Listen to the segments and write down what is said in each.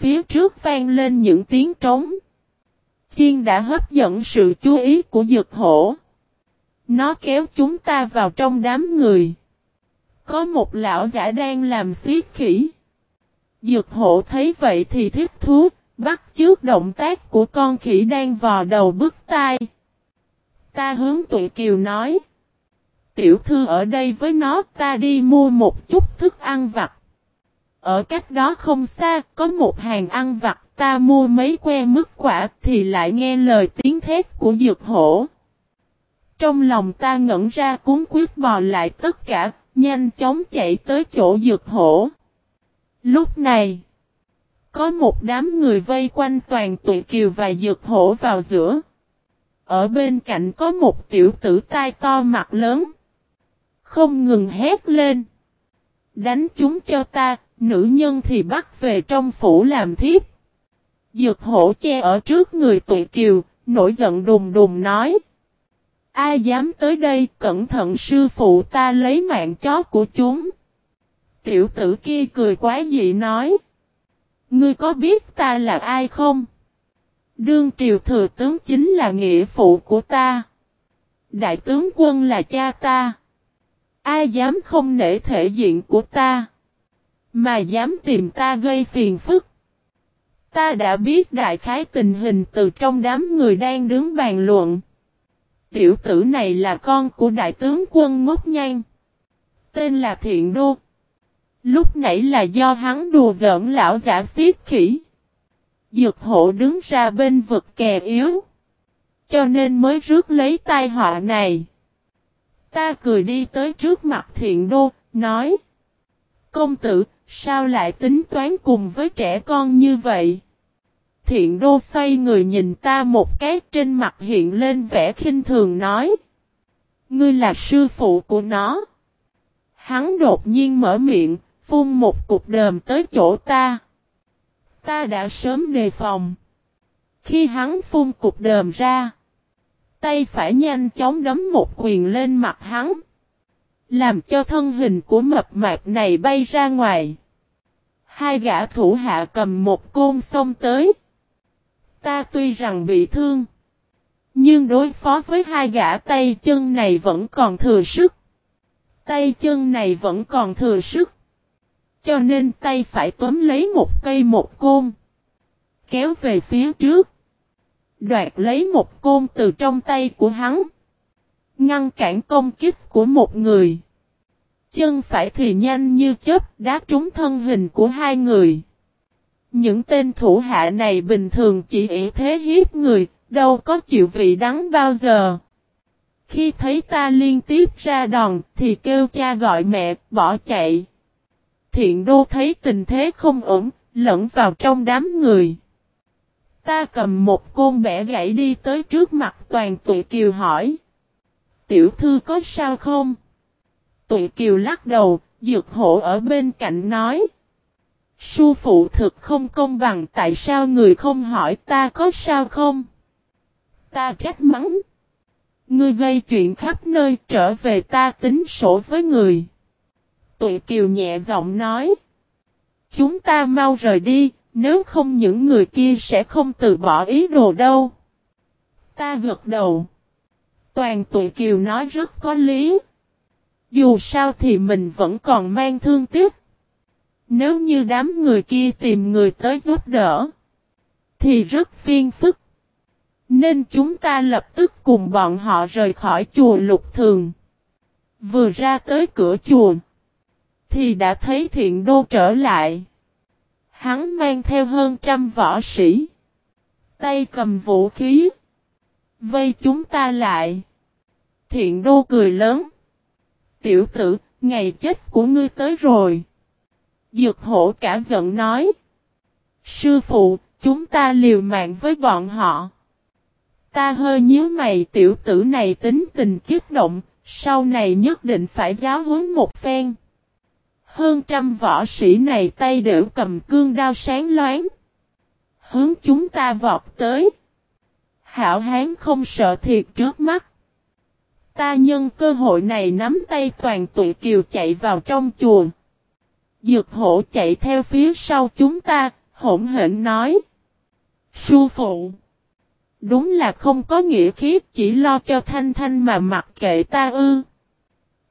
Phía trước vang lên những tiếng trống. Chiên đã hấp dẫn sự chú ý của dược hổ. Nó kéo chúng ta vào trong đám người. Có một lão giả đang làm xiết khỉ. Dược hộ thấy vậy thì thích thú, bắt trước động tác của con khỉ đang vò đầu bức tai. Ta hướng tụi kiều nói. Tiểu thư ở đây với nó ta đi mua một chút thức ăn vặt. Ở cách đó không xa có một hàng ăn vặt ta mua mấy que mứt quả thì lại nghe lời tiếng thét của dược hổ. Trong lòng ta ngẩn ra cuốn quyết bò lại tất cả, nhanh chóng chạy tới chỗ dược hổ. Lúc này, có một đám người vây quanh toàn tụi kiều và dược hổ vào giữa. Ở bên cạnh có một tiểu tử tai to mặt lớn. Không ngừng hét lên. Đánh chúng cho ta, nữ nhân thì bắt về trong phủ làm thiếp. Dược hổ che ở trước người tụi kiều, nổi giận đùng đùng nói. Ai dám tới đây cẩn thận sư phụ ta lấy mạng chó của chúng. Tiểu tử kia cười quá dị nói. Ngươi có biết ta là ai không? Đương triều thừa tướng chính là nghĩa phụ của ta. Đại tướng quân là cha ta. Ai dám không nể thể diện của ta. Mà dám tìm ta gây phiền phức. Ta đã biết đại khái tình hình từ trong đám người đang đứng bàn luận. Tiểu tử này là con của đại tướng quân ngốc nhanh. Tên là Thiện Đô. Lúc nãy là do hắn đùa giỡn lão giả xiết khỉ. Dược hộ đứng ra bên vực kè yếu. Cho nên mới rước lấy tai họa này. Ta cười đi tới trước mặt thiện đô, nói. Công tử, sao lại tính toán cùng với trẻ con như vậy? Thiện đô xoay người nhìn ta một cái trên mặt hiện lên vẻ khinh thường nói. Ngươi là sư phụ của nó. Hắn đột nhiên mở miệng, phun một cục đờm tới chỗ ta. Ta đã sớm đề phòng. Khi hắn phun cục đờm ra, tay phải nhanh chóng đấm một quyền lên mặt hắn. Làm cho thân hình của mập mạp này bay ra ngoài. Hai gã thủ hạ cầm một côn xông tới. Ta tuy rằng bị thương. Nhưng đối phó với hai gã tay chân này vẫn còn thừa sức. Tay chân này vẫn còn thừa sức. Cho nên tay phải tóm lấy một cây một côn. Kéo về phía trước. Đoạt lấy một côn từ trong tay của hắn. Ngăn cản công kích của một người. Chân phải thì nhanh như chớp đá trúng thân hình của hai người. Những tên thủ hạ này bình thường chỉ ỷ thế hiếp người, đâu có chịu vị đắng bao giờ. Khi thấy ta liên tiếp ra đòn thì kêu cha gọi mẹ, bỏ chạy. Thiện đô thấy tình thế không ổn, lẫn vào trong đám người. Ta cầm một côn bẻ gãy đi tới trước mặt toàn tụi kiều hỏi. Tiểu thư có sao không? Tụi kiều lắc đầu, dược hộ ở bên cạnh nói. Su phụ thực không công bằng tại sao người không hỏi ta có sao không? Ta trách mắng. Ngươi gây chuyện khắp nơi trở về ta tính sổ với người. Tụi kiều nhẹ giọng nói. Chúng ta mau rời đi, nếu không những người kia sẽ không từ bỏ ý đồ đâu. Ta gật đầu. Toàn tụi kiều nói rất có lý. Dù sao thì mình vẫn còn mang thương tiếc. Nếu như đám người kia tìm người tới giúp đỡ, thì rất phiền phức. Nên chúng ta lập tức cùng bọn họ rời khỏi chùa lục thường. Vừa ra tới cửa chùa, thì đã thấy thiện đô trở lại. Hắn mang theo hơn trăm võ sĩ. Tay cầm vũ khí. Vây chúng ta lại. Thiện đô cười lớn. Tiểu tử, ngày chết của ngươi tới rồi. Dược hổ cả giận nói. Sư phụ, chúng ta liều mạng với bọn họ. Ta hơi nhíu mày tiểu tử này tính tình kiếp động, sau này nhất định phải giáo huấn một phen. Hơn trăm võ sĩ này tay đều cầm cương đao sáng loáng. Hướng chúng ta vọt tới. Hảo hán không sợ thiệt trước mắt. Ta nhân cơ hội này nắm tay toàn tụi kiều chạy vào trong chùa. Dược hổ chạy theo phía sau chúng ta, hỗn hển nói. Sư phụ. Đúng là không có nghĩa khí chỉ lo cho thanh thanh mà mặc kệ ta ư.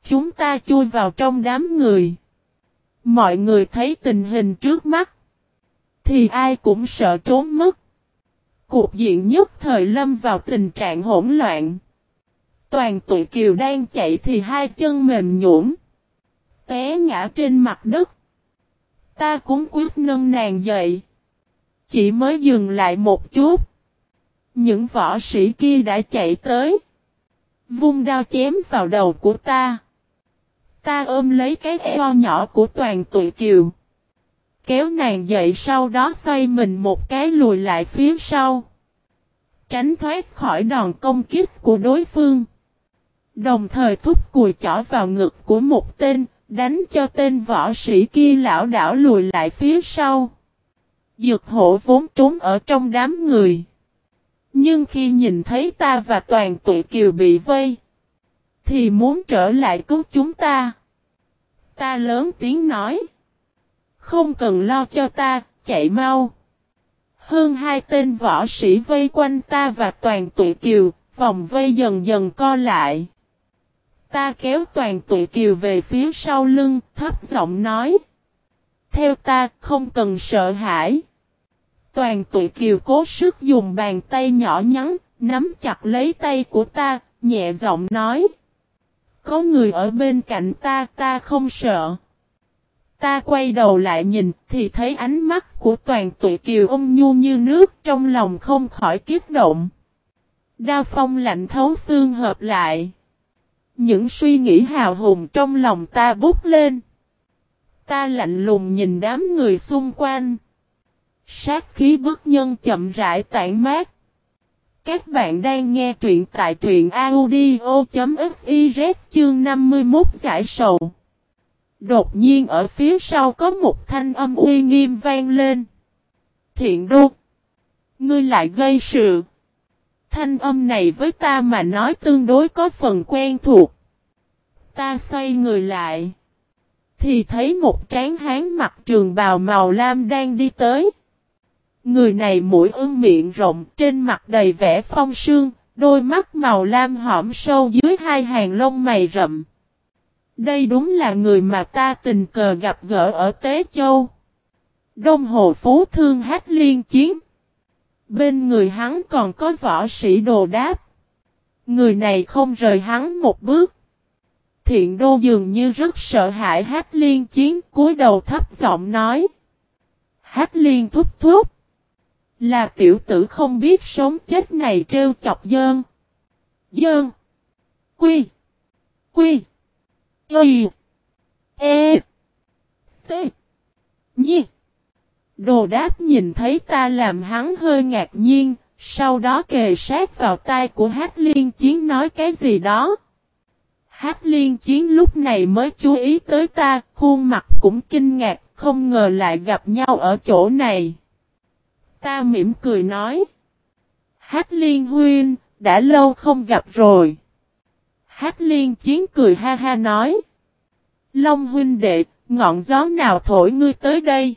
Chúng ta chui vào trong đám người. Mọi người thấy tình hình trước mắt. Thì ai cũng sợ trốn mất. Cuộc diện nhất thời lâm vào tình trạng hỗn loạn. Toàn tụi kiều đang chạy thì hai chân mềm nhũn, Té ngã trên mặt đất. Ta cũng quyết nâng nàng dậy. Chỉ mới dừng lại một chút. Những võ sĩ kia đã chạy tới. Vung đao chém vào đầu của ta. Ta ôm lấy cái eo nhỏ của toàn tụi kiều. Kéo nàng dậy sau đó xoay mình một cái lùi lại phía sau. Tránh thoát khỏi đòn công kích của đối phương. Đồng thời thúc cùi chỏ vào ngực của một tên, đánh cho tên võ sĩ kia lão đảo lùi lại phía sau. Dược hổ vốn trốn ở trong đám người. Nhưng khi nhìn thấy ta và toàn tụi kiều bị vây, thì muốn trở lại cứu chúng ta. Ta lớn tiếng nói. Không cần lo cho ta, chạy mau. Hơn hai tên võ sĩ vây quanh ta và toàn tụi kiều, vòng vây dần dần co lại. Ta kéo toàn tụi kiều về phía sau lưng, thấp giọng nói. Theo ta, không cần sợ hãi. Toàn tụi kiều cố sức dùng bàn tay nhỏ nhắn, nắm chặt lấy tay của ta, nhẹ giọng nói. Có người ở bên cạnh ta, ta không sợ. Ta quay đầu lại nhìn, thì thấy ánh mắt của toàn tụi kiều ôm nhu như nước trong lòng không khỏi kiếp động. Đa phong lạnh thấu xương hợp lại. Những suy nghĩ hào hùng trong lòng ta bút lên. Ta lạnh lùng nhìn đám người xung quanh. Sát khí bức nhân chậm rãi tản mát. Các bạn đang nghe truyện tại truyện audio.fiz chương 51 giải sầu. Đột nhiên ở phía sau có một thanh âm uy nghiêm vang lên. Thiện đô. Ngươi lại gây sự. Thanh âm này với ta mà nói tương đối có phần quen thuộc. Ta xoay người lại. Thì thấy một tráng hán mặt trường bào màu lam đang đi tới. Người này mũi ưng miệng rộng trên mặt đầy vẻ phong sương, đôi mắt màu lam hõm sâu dưới hai hàng lông mày rậm. Đây đúng là người mà ta tình cờ gặp gỡ ở Tế Châu. Đông Hồ Phú Thương hát liên chiến. Bên người hắn còn có võ sĩ đồ đáp. Người này không rời hắn một bước. Thiện đô dường như rất sợ hãi hát liên chiến cúi đầu thấp giọng nói. Hát liên thúc thúc. Là tiểu tử không biết sống chết này trêu chọc dơn. Dơn. Quy. Quy. Y. E. T. Nhi. Đồ đáp nhìn thấy ta làm hắn hơi ngạc nhiên, sau đó kề sát vào tai của hát liên chiến nói cái gì đó. Hát liên chiến lúc này mới chú ý tới ta, khuôn mặt cũng kinh ngạc, không ngờ lại gặp nhau ở chỗ này. Ta mỉm cười nói. Hát liên huyên, đã lâu không gặp rồi. Hát liên chiến cười ha ha nói. Long huynh đệ, ngọn gió nào thổi ngươi tới đây?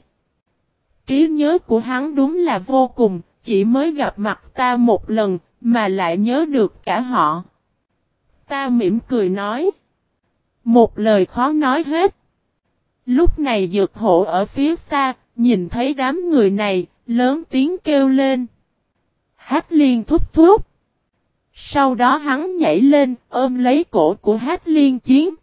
Trí nhớ của hắn đúng là vô cùng, chỉ mới gặp mặt ta một lần, mà lại nhớ được cả họ. Ta mỉm cười nói. Một lời khó nói hết. Lúc này dược hộ ở phía xa, nhìn thấy đám người này, lớn tiếng kêu lên. Hát liên thúc thúc. Sau đó hắn nhảy lên, ôm lấy cổ của hát liên chiến.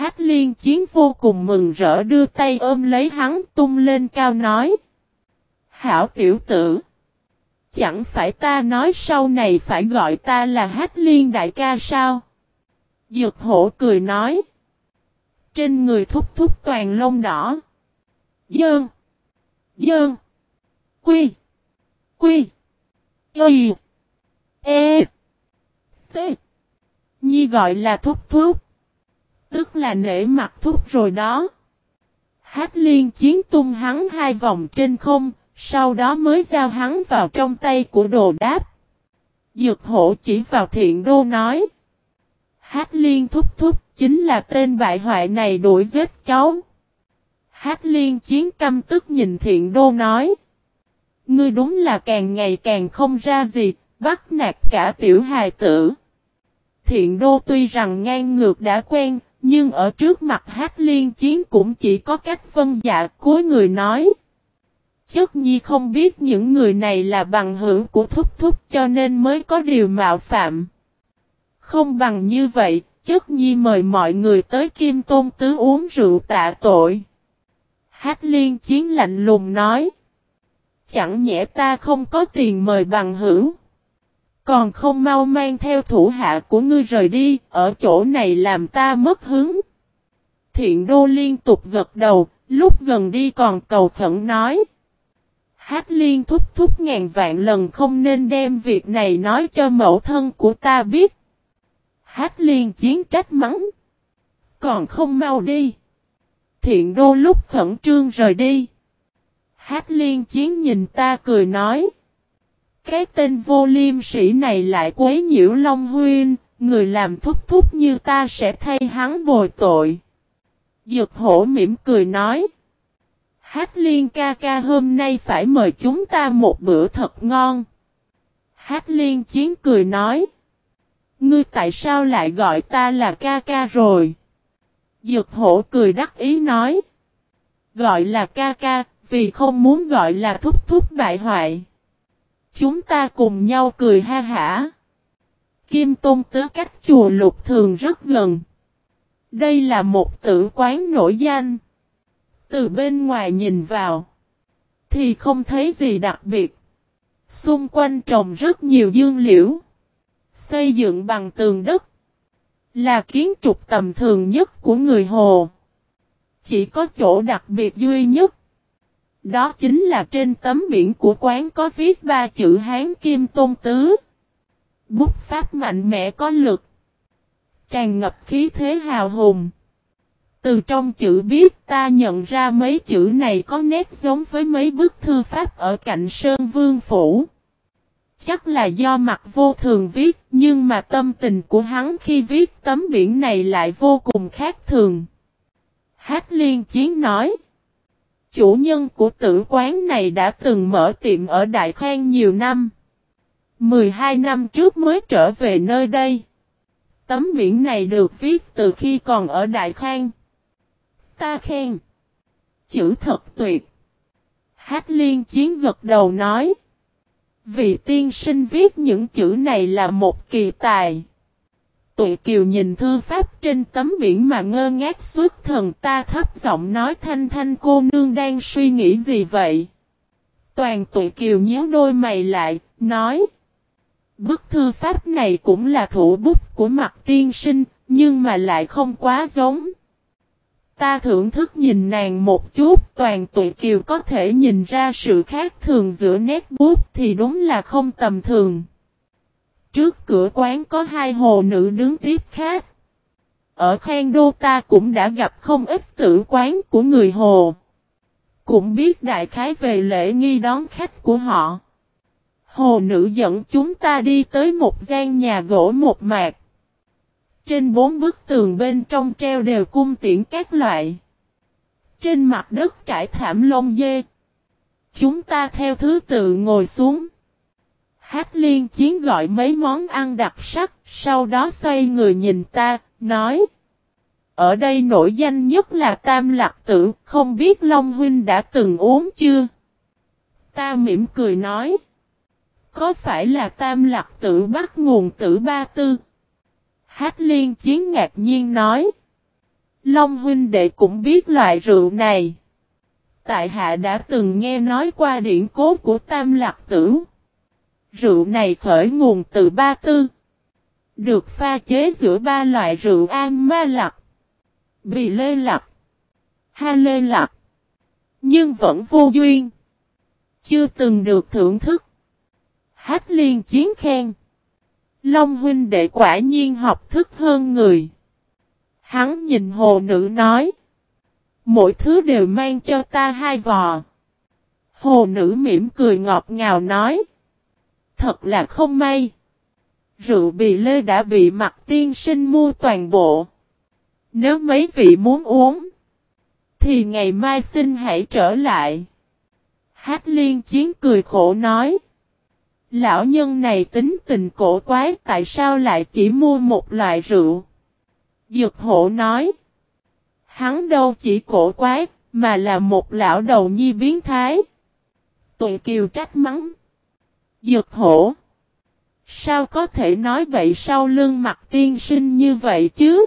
Hát liên chiến vô cùng mừng rỡ đưa tay ôm lấy hắn tung lên cao nói. Hảo tiểu tử. Chẳng phải ta nói sau này phải gọi ta là hát liên đại ca sao? Dược hổ cười nói. Trên người thúc thúc toàn lông đỏ. Dơn. Dơn. Quy. Quy. Y. E. T. Nhi gọi là thúc thúc. Tức là nể mặt thúc rồi đó. Hát liên chiến tung hắn hai vòng trên không, sau đó mới giao hắn vào trong tay của đồ đáp. Dược Hổ chỉ vào thiện đô nói. Hát liên thúc thúc chính là tên bại hoại này đuổi giết cháu. Hát liên chiến căm tức nhìn thiện đô nói. Ngươi đúng là càng ngày càng không ra gì, bắt nạt cả tiểu hài tử. Thiện đô tuy rằng ngang ngược đã quen, nhưng ở trước mặt hát liên chiến cũng chỉ có cách phân dạ cuối người nói. Chất nhi không biết những người này là bằng hữu của thúc thúc cho nên mới có điều mạo phạm. Không bằng như vậy, chất nhi mời mọi người tới Kim Tôn Tứ uống rượu tạ tội. Hát liên chiến lạnh lùng nói. Chẳng nhẽ ta không có tiền mời bằng hữu. Còn không mau mang theo thủ hạ của ngươi rời đi, ở chỗ này làm ta mất hứng. Thiện đô liên tục gật đầu, lúc gần đi còn cầu khẩn nói. Hát liên thúc thúc ngàn vạn lần không nên đem việc này nói cho mẫu thân của ta biết. Hát liên chiến trách mắng. Còn không mau đi. Thiện đô lúc khẩn trương rời đi. Hát liên chiến nhìn ta cười nói. Cái tên vô liêm sĩ này lại quấy nhiễu Long Huyên, người làm thúc thúc như ta sẽ thay hắn bồi tội. Dược hổ mỉm cười nói. Hát liên ca ca hôm nay phải mời chúng ta một bữa thật ngon. Hát liên chiến cười nói. Ngươi tại sao lại gọi ta là ca ca rồi? Dược hổ cười đắc ý nói. Gọi là ca ca, vì không muốn gọi là thúc thúc bại hoại. Chúng ta cùng nhau cười ha hả. Kim Tôn tứ cách chùa lục thường rất gần. Đây là một tử quán nổi danh. Từ bên ngoài nhìn vào. Thì không thấy gì đặc biệt. Xung quanh trồng rất nhiều dương liễu. Xây dựng bằng tường đất. Là kiến trục tầm thường nhất của người Hồ. Chỉ có chỗ đặc biệt duy nhất. Đó chính là trên tấm biển của quán có viết ba chữ Hán Kim Tôn Tứ. Bút pháp mạnh mẽ có lực. Tràn ngập khí thế hào hùng. Từ trong chữ biết ta nhận ra mấy chữ này có nét giống với mấy bức thư pháp ở cạnh Sơn Vương Phủ. Chắc là do mặt vô thường viết, nhưng mà tâm tình của hắn khi viết tấm biển này lại vô cùng khác thường. Hát liên chiến nói. Chủ nhân của tử quán này đã từng mở tiệm ở Đại Khang nhiều năm. 12 năm trước mới trở về nơi đây. Tấm biển này được viết từ khi còn ở Đại Khang. Ta khen. Chữ thật tuyệt. Hát liên chiến gật đầu nói. Vị tiên sinh viết những chữ này là một kỳ tài. Tụi kiều nhìn thư pháp trên tấm biển mà ngơ ngác suốt thần ta thấp giọng nói thanh thanh cô nương đang suy nghĩ gì vậy? Toàn tụi kiều nhíu đôi mày lại, nói. Bức thư pháp này cũng là thủ bút của mặt tiên sinh, nhưng mà lại không quá giống. Ta thưởng thức nhìn nàng một chút, toàn tụi kiều có thể nhìn ra sự khác thường giữa nét bút thì đúng là không tầm thường. Trước cửa quán có hai hồ nữ đứng tiếp khác. Ở Khang Đô ta cũng đã gặp không ít tử quán của người hồ. Cũng biết đại khái về lễ nghi đón khách của họ. Hồ nữ dẫn chúng ta đi tới một gian nhà gỗ một mạc. Trên bốn bức tường bên trong treo đều cung tiễn các loại. Trên mặt đất trải thảm lông dê. Chúng ta theo thứ tự ngồi xuống. Hát liên chiến gọi mấy món ăn đặc sắc, sau đó xoay người nhìn ta, nói. Ở đây nổi danh nhất là tam lạc tử, không biết Long Huynh đã từng uống chưa? Ta mỉm cười nói. Có phải là tam lạc tử bắt nguồn tử ba tư? Hát liên chiến ngạc nhiên nói. Long huynh đệ cũng biết loại rượu này. Tại hạ đã từng nghe nói qua điển cố của tam lạc tử. Rượu này khởi nguồn từ ba tư. Được pha chế giữa ba loại rượu an ma lạc. Bì lê lạc. Ha lê lạc. Nhưng vẫn vô duyên. Chưa từng được thưởng thức. Hát liên chiến khen. Long huynh đệ quả nhiên học thức hơn người. Hắn nhìn hồ nữ nói. Mỗi thứ đều mang cho ta hai vò. Hồ nữ mỉm cười ngọt ngào nói. Thật là không may. Rượu bì lê đã bị mặt tiên sinh mua toàn bộ. Nếu mấy vị muốn uống. Thì ngày mai xin hãy trở lại. Hát liên chiến cười khổ nói. Lão nhân này tính tình cổ quái tại sao lại chỉ mua một loại rượu? Dược hộ nói. Hắn đâu chỉ cổ quái, mà là một lão đầu nhi biến thái. Tụi kiều trách mắng. Dược hổ. Sao có thể nói vậy sau lưng mặt tiên sinh như vậy chứ?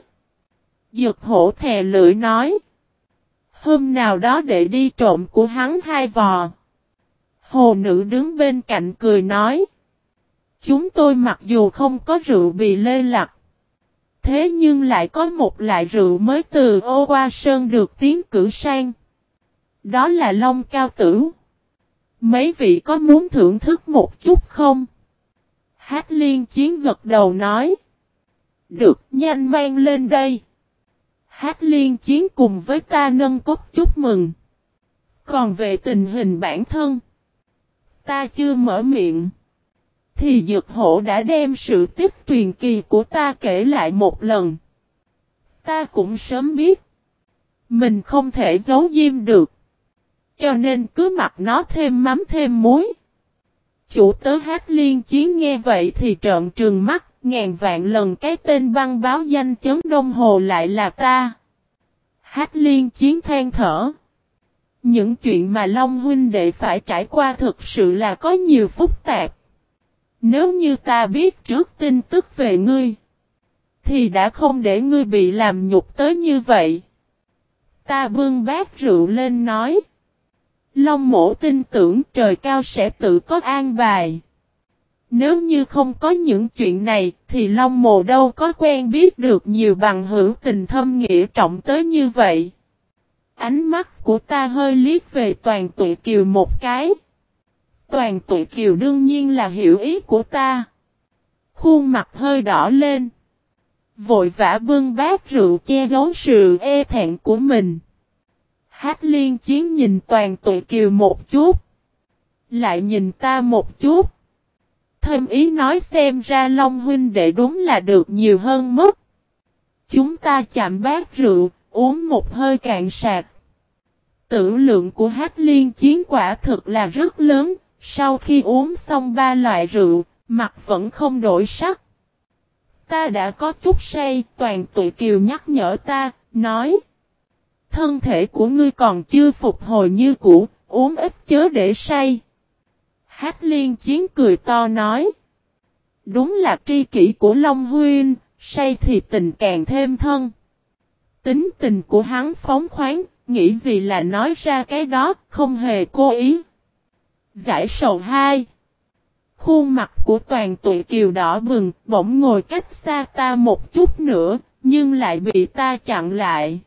Dược hổ thè lưỡi nói. Hôm nào đó để đi trộm của hắn hai vò. Hồ nữ đứng bên cạnh cười nói. Chúng tôi mặc dù không có rượu bị lê lặt. Thế nhưng lại có một loại rượu mới từ ô qua sơn được tiến cử sang. Đó là Long Cao Tử. Mấy vị có muốn thưởng thức một chút không? Hát liên chiến gật đầu nói. Được, nhanh mang lên đây. Hát liên chiến cùng với ta nâng cốc chúc mừng. Còn về tình hình bản thân. Ta chưa mở miệng. Thì dược hổ đã đem sự tiếp truyền kỳ của ta kể lại một lần. Ta cũng sớm biết. Mình không thể giấu diêm được. Cho nên cứ mặc nó thêm mắm thêm muối. Chủ tớ hát liên chiến nghe vậy thì trợn trừng mắt, ngàn vạn lần cái tên băng báo danh chấm đông hồ lại là ta. Hát liên chiến than thở. Những chuyện mà Long huynh đệ phải trải qua thực sự là có nhiều phức tạp. Nếu như ta biết trước tin tức về ngươi, thì đã không để ngươi bị làm nhục tới như vậy. Ta bưng bát rượu lên nói. Long mổ tin tưởng trời cao sẽ tự có an bài. Nếu như không có những chuyện này, thì Long mồ đâu có quen biết được nhiều bằng hữu tình thâm nghĩa trọng tới như vậy. Ánh mắt của ta hơi liếc về toàn tụi kiều một cái. Toàn tụi kiều đương nhiên là hiểu ý của ta. Khuôn mặt hơi đỏ lên. Vội vã bưng bát rượu che giấu sự e thẹn của mình. Hát liên chiến nhìn toàn tụi kiều một chút. Lại nhìn ta một chút. Thêm ý nói xem ra Long huynh đệ đúng là được nhiều hơn mất. Chúng ta chạm bát rượu, uống một hơi cạn sạc. Tử lượng của hát liên chiến quả thực là rất lớn, sau khi uống xong ba loại rượu, mặt vẫn không đổi sắc. Ta đã có chút say, toàn tụi kiều nhắc nhở ta, nói. Thân thể của ngươi còn chưa phục hồi như cũ, uống ít chớ để say. Hát liên chiến cười to nói. Đúng là tri kỷ của Long Huyên, say thì tình càng thêm thân. Tính tình của hắn phóng khoáng, nghĩ gì là nói ra cái đó, không hề cố ý. Giải sầu 2 Khuôn mặt của toàn tụi kiều đỏ bừng, bỗng ngồi cách xa ta một chút nữa, nhưng lại bị ta chặn lại.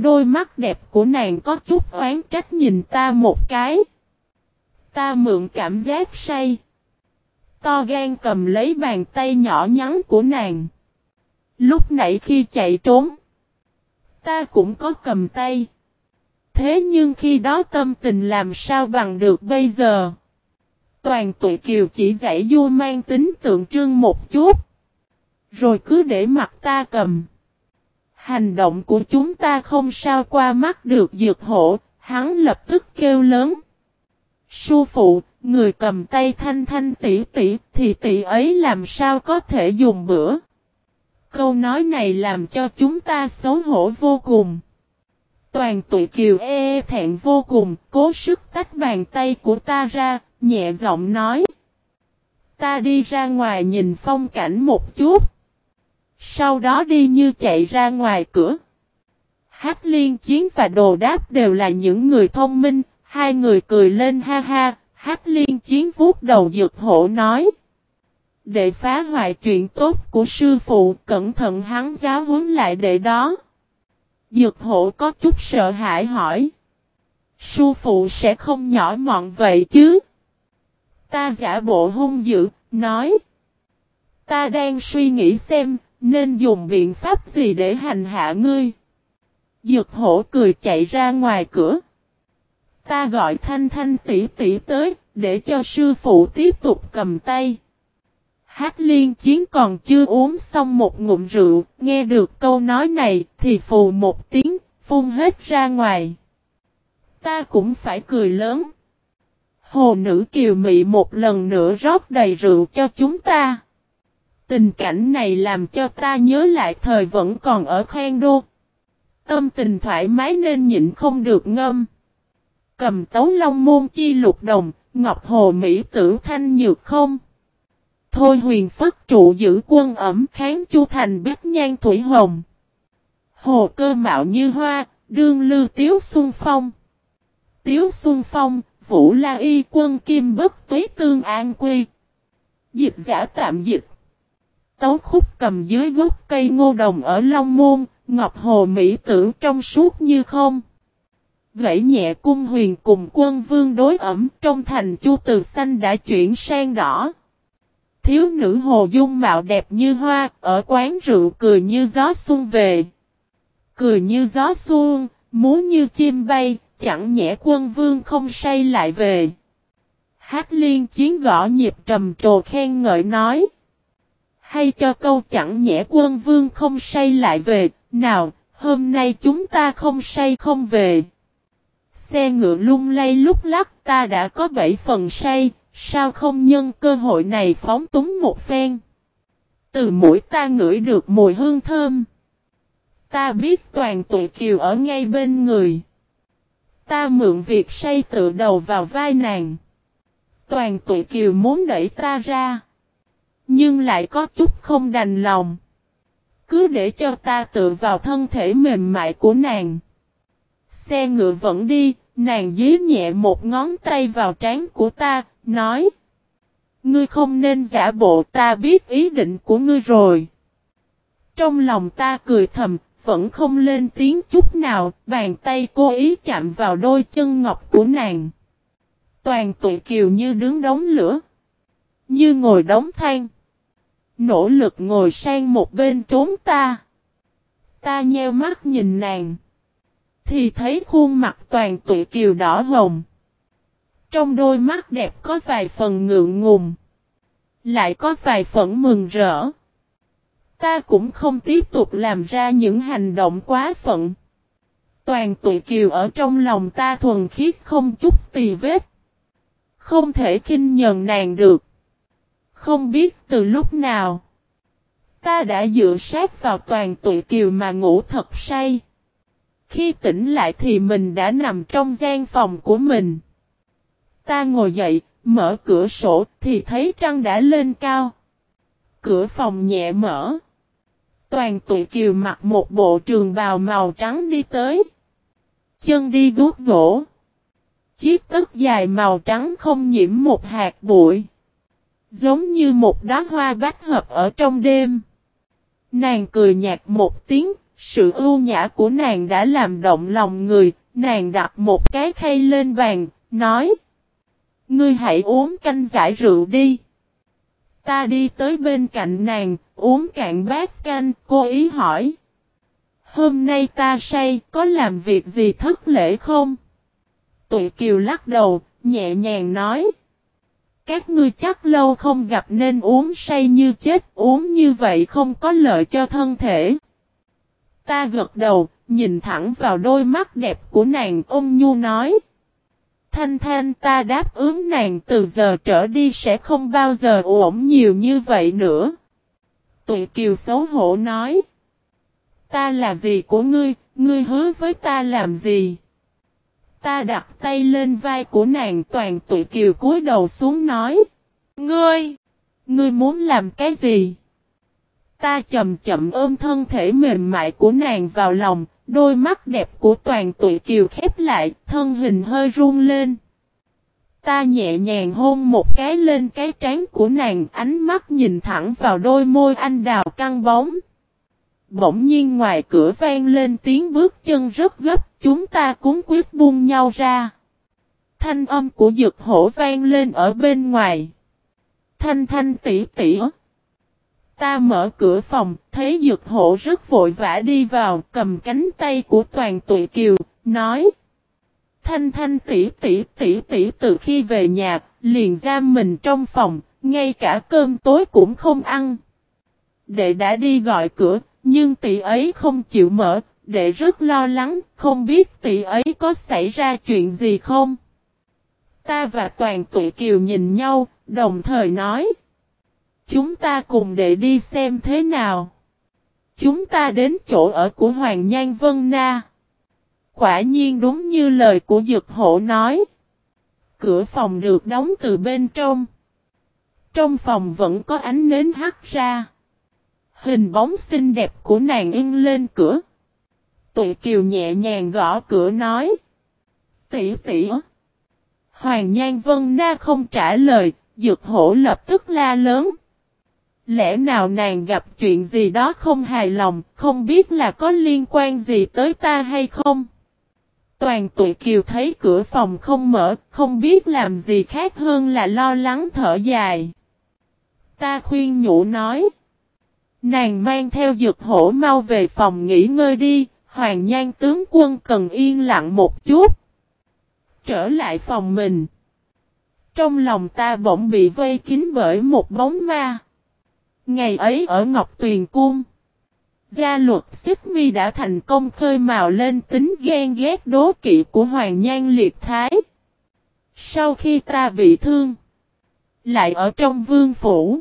Đôi mắt đẹp của nàng có chút oán trách nhìn ta một cái. Ta mượn cảm giác say. To gan cầm lấy bàn tay nhỏ nhắn của nàng. Lúc nãy khi chạy trốn. Ta cũng có cầm tay. Thế nhưng khi đó tâm tình làm sao bằng được bây giờ. Toàn tụi kiều chỉ dạy vua mang tính tượng trưng một chút. Rồi cứ để mặt ta cầm. Hành động của chúng ta không sao qua mắt được dược hộ, hắn lập tức kêu lớn. Sư phụ, người cầm tay thanh thanh tỷ tỷ thì tỷ ấy làm sao có thể dùng bữa. Câu nói này làm cho chúng ta xấu hổ vô cùng. Toàn tụi kiều e, e thẹn vô cùng, cố sức tách bàn tay của ta ra, nhẹ giọng nói. Ta đi ra ngoài nhìn phong cảnh một chút. Sau đó đi như chạy ra ngoài cửa. Hát liên chiến và đồ đáp đều là những người thông minh, hai người cười lên ha ha, hát liên chiến vuốt đầu dược hộ nói. Để phá hoại chuyện tốt của sư phụ, cẩn thận hắn giáo huấn lại để đó. Dược hộ có chút sợ hãi hỏi. Sư phụ sẽ không nhỏ mọn vậy chứ? Ta giả bộ hung dữ, nói. Ta đang suy nghĩ xem, nên dùng biện pháp gì để hành hạ ngươi? Dược hổ cười chạy ra ngoài cửa. Ta gọi thanh thanh tỷ tỷ tới, để cho sư phụ tiếp tục cầm tay. Hát liên chiến còn chưa uống xong một ngụm rượu, nghe được câu nói này thì phù một tiếng, phun hết ra ngoài. Ta cũng phải cười lớn. Hồ nữ kiều mị một lần nữa rót đầy rượu cho chúng ta. Tình cảnh này làm cho ta nhớ lại thời vẫn còn ở khen đô. Tâm tình thoải mái nên nhịn không được ngâm. Cầm tấu long môn chi lục đồng, ngọc hồ mỹ tử thanh nhược không. Thôi huyền phất trụ giữ quân ẩm kháng chu thành biết nhan thủy hồng. Hồ cơ mạo như hoa, đương lưu tiếu xuân phong. Tiếu xuân phong, vũ la y quân kim bất tuế tương an quy. Dịch giả tạm dịch. Tấu khúc cầm dưới gốc cây ngô đồng ở Long Môn, Ngọc Hồ Mỹ tử trong suốt như không. Gãy nhẹ cung huyền cùng quân vương đối ẩm trong thành chu từ xanh đã chuyển sang đỏ. Thiếu nữ hồ dung mạo đẹp như hoa, ở quán rượu cười như gió xuân về. Cười như gió xuân, múa như chim bay, chẳng nhẽ quân vương không say lại về. Hát liên chiến gõ nhịp trầm trồ khen ngợi nói. Hay cho câu chẳng nhẽ quân vương không say lại về, nào, hôm nay chúng ta không say không về. Xe ngựa lung lay lúc lắc ta đã có bảy phần say, sao không nhân cơ hội này phóng túng một phen. Từ mũi ta ngửi được mùi hương thơm. Ta biết toàn tụi kiều ở ngay bên người. Ta mượn việc say tự đầu vào vai nàng. Toàn tụi kiều muốn đẩy ta ra. Nhưng lại có chút không đành lòng. Cứ để cho ta tự vào thân thể mềm mại của nàng. Xe ngựa vẫn đi, nàng dí nhẹ một ngón tay vào trán của ta, nói. Ngươi không nên giả bộ ta biết ý định của ngươi rồi. Trong lòng ta cười thầm, vẫn không lên tiếng chút nào, bàn tay cô ý chạm vào đôi chân ngọc của nàng. Toàn tụi kiều như đứng đống lửa, như ngồi đống than. Nỗ lực ngồi sang một bên trốn ta. Ta nheo mắt nhìn nàng. Thì thấy khuôn mặt toàn tụi kiều đỏ hồng. Trong đôi mắt đẹp có vài phần ngượng ngùng. Lại có vài phần mừng rỡ. Ta cũng không tiếp tục làm ra những hành động quá phận. Toàn tụi kiều ở trong lòng ta thuần khiết không chút tì vết. Không thể kinh nhờn nàng được. Không biết từ lúc nào. Ta đã dựa sát vào toàn tụi kiều mà ngủ thật say. Khi tỉnh lại thì mình đã nằm trong gian phòng của mình. Ta ngồi dậy, mở cửa sổ thì thấy trăng đã lên cao. Cửa phòng nhẹ mở. Toàn tụi kiều mặc một bộ trường bào màu trắng đi tới. Chân đi guốc gỗ. Chiếc tất dài màu trắng không nhiễm một hạt bụi. Giống như một đóa hoa bách hợp ở trong đêm. Nàng cười nhạt một tiếng, sự ưu nhã của nàng đã làm động lòng người, nàng đặt một cái khay lên bàn, nói. Ngươi hãy uống canh giải rượu đi. Ta đi tới bên cạnh nàng, uống cạn bát canh, cô ý hỏi. Hôm nay ta say, có làm việc gì thất lễ không? Tụi Kiều lắc đầu, nhẹ nhàng nói. Các ngươi chắc lâu không gặp nên uống say như chết, uống như vậy không có lợi cho thân thể. Ta gật đầu, nhìn thẳng vào đôi mắt đẹp của nàng ôm nhu nói. Thanh thanh ta đáp ứng nàng từ giờ trở đi sẽ không bao giờ ổn nhiều như vậy nữa. Tụi kiều xấu hổ nói. Ta là gì của ngươi, ngươi hứa với ta làm gì? Ta đặt tay lên vai của nàng toàn tụi kiều cúi đầu xuống nói. Ngươi! Ngươi muốn làm cái gì? Ta chậm chậm ôm thân thể mềm mại của nàng vào lòng, đôi mắt đẹp của toàn tụi kiều khép lại, thân hình hơi run lên. Ta nhẹ nhàng hôn một cái lên cái trán của nàng, ánh mắt nhìn thẳng vào đôi môi anh đào căng bóng. Bỗng nhiên ngoài cửa vang lên tiếng bước chân rất gấp, chúng ta cúng quyết buông nhau ra. Thanh âm của dực hổ vang lên ở bên ngoài. Thanh thanh tỉ tỉ. Ta mở cửa phòng, thấy dược hổ rất vội vã đi vào, cầm cánh tay của toàn tụi kiều, nói. Thanh thanh tỉ tỉ tỉ tỉ từ khi về nhà, liền giam mình trong phòng, ngay cả cơm tối cũng không ăn. Đệ đã đi gọi cửa, nhưng tỷ ấy không chịu mở, đệ rất lo lắng, không biết tỷ ấy có xảy ra chuyện gì không? Ta và toàn tụi kiều nhìn nhau, đồng thời nói. Chúng ta cùng đệ đi xem thế nào. Chúng ta đến chỗ ở của Hoàng Nhan Vân Na. Quả nhiên đúng như lời của dược Hổ nói. Cửa phòng được đóng từ bên trong. Trong phòng vẫn có ánh nến hắt ra. Hình bóng xinh đẹp của nàng in lên cửa. Tụi kiều nhẹ nhàng gõ cửa nói. Tỷ tỷ. Hoàng Nhan Vân Na không trả lời, Dược hổ lập tức la lớn. Lẽ nào nàng gặp chuyện gì đó không hài lòng, không biết là có liên quan gì tới ta hay không? Toàn tụi kiều thấy cửa phòng không mở, không biết làm gì khác hơn là lo lắng thở dài. Ta khuyên nhủ nói. Nàng mang theo dược hổ mau về phòng nghỉ ngơi đi, hoàng nhan tướng quân cần yên lặng một chút. Trở lại phòng mình. Trong lòng ta bỗng bị vây kín bởi một bóng ma. Ngày ấy ở Ngọc Tuyền Cung. Gia luật xích mi đã thành công khơi mào lên tính ghen ghét đố kỵ của Hoàng Nhan Liệt Thái. Sau khi ta bị thương, lại ở trong vương phủ.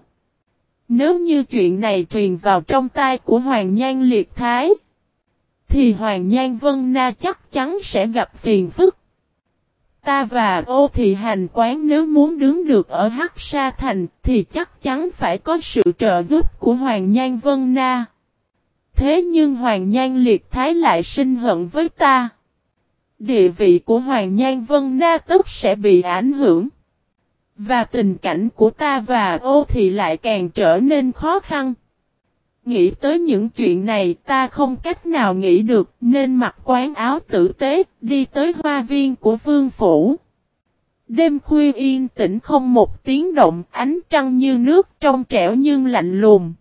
Nếu như chuyện này truyền vào trong tai của Hoàng Nhan Liệt Thái, thì Hoàng Nhan Vân Na chắc chắn sẽ gặp phiền phức. Ta và ô thị hành quán nếu muốn đứng được ở Hắc Sa Thành thì chắc chắn phải có sự trợ giúp của Hoàng Nhan Vân Na. Thế nhưng Hoàng Nhan Liệt Thái lại sinh hận với ta. Địa vị của Hoàng Nhan Vân Na tức sẽ bị ảnh hưởng. Và tình cảnh của ta và ô thì lại càng trở nên khó khăn. Nghĩ tới những chuyện này, ta không cách nào nghĩ được, nên mặc quán áo tử tế, đi tới hoa viên của vương phủ. Đêm khuya yên tĩnh không một tiếng động, ánh trăng như nước trong trẻo nhưng lạnh lùng.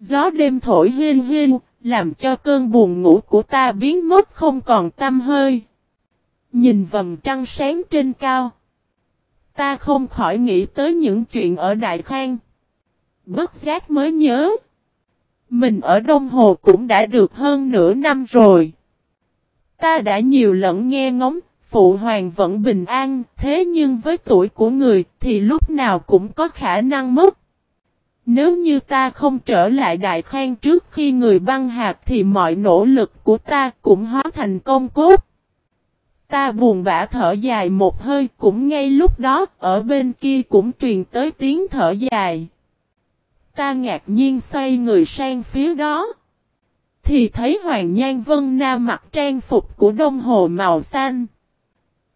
Gió đêm thổi hên hên, làm cho cơn buồn ngủ của ta biến mất không còn tâm hơi. Nhìn vầng trăng sáng trên cao. Ta không khỏi nghĩ tới những chuyện ở Đại Khang. Bất giác mới nhớ. Mình ở Đông Hồ cũng đã được hơn nửa năm rồi. Ta đã nhiều lần nghe ngóng, Phụ Hoàng vẫn bình an, thế nhưng với tuổi của người thì lúc nào cũng có khả năng mất. Nếu như ta không trở lại Đại Khang trước khi người băng hạt thì mọi nỗ lực của ta cũng hóa thành công cốt. Ta buồn bã thở dài một hơi cũng ngay lúc đó ở bên kia cũng truyền tới tiếng thở dài. Ta ngạc nhiên xoay người sang phía đó. Thì thấy Hoàng Nhan Vân Nam mặc trang phục của đông hồ màu xanh.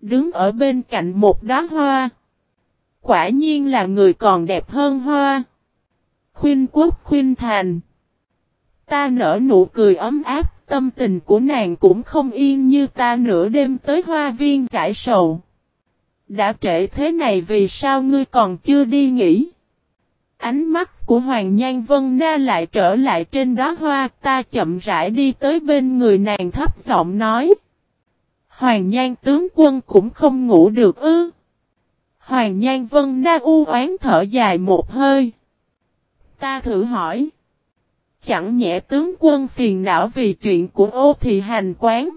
Đứng ở bên cạnh một đóa hoa. Quả nhiên là người còn đẹp hơn hoa. Khuyên quốc khuyên thành. Ta nở nụ cười ấm áp, tâm tình của nàng cũng không yên như ta nửa đêm tới hoa viên giải sầu. Đã trễ thế này vì sao ngươi còn chưa đi nghỉ? Ánh mắt của Hoàng Nhan Vân Na lại trở lại trên đó hoa, ta chậm rãi đi tới bên người nàng thấp giọng nói. Hoàng Nhan tướng quân cũng không ngủ được ư. Hoàng Nhan Vân Na u oán thở dài một hơi. Ta thử hỏi. Chẳng nhẹ tướng quân phiền não vì chuyện của ô thị hành quán.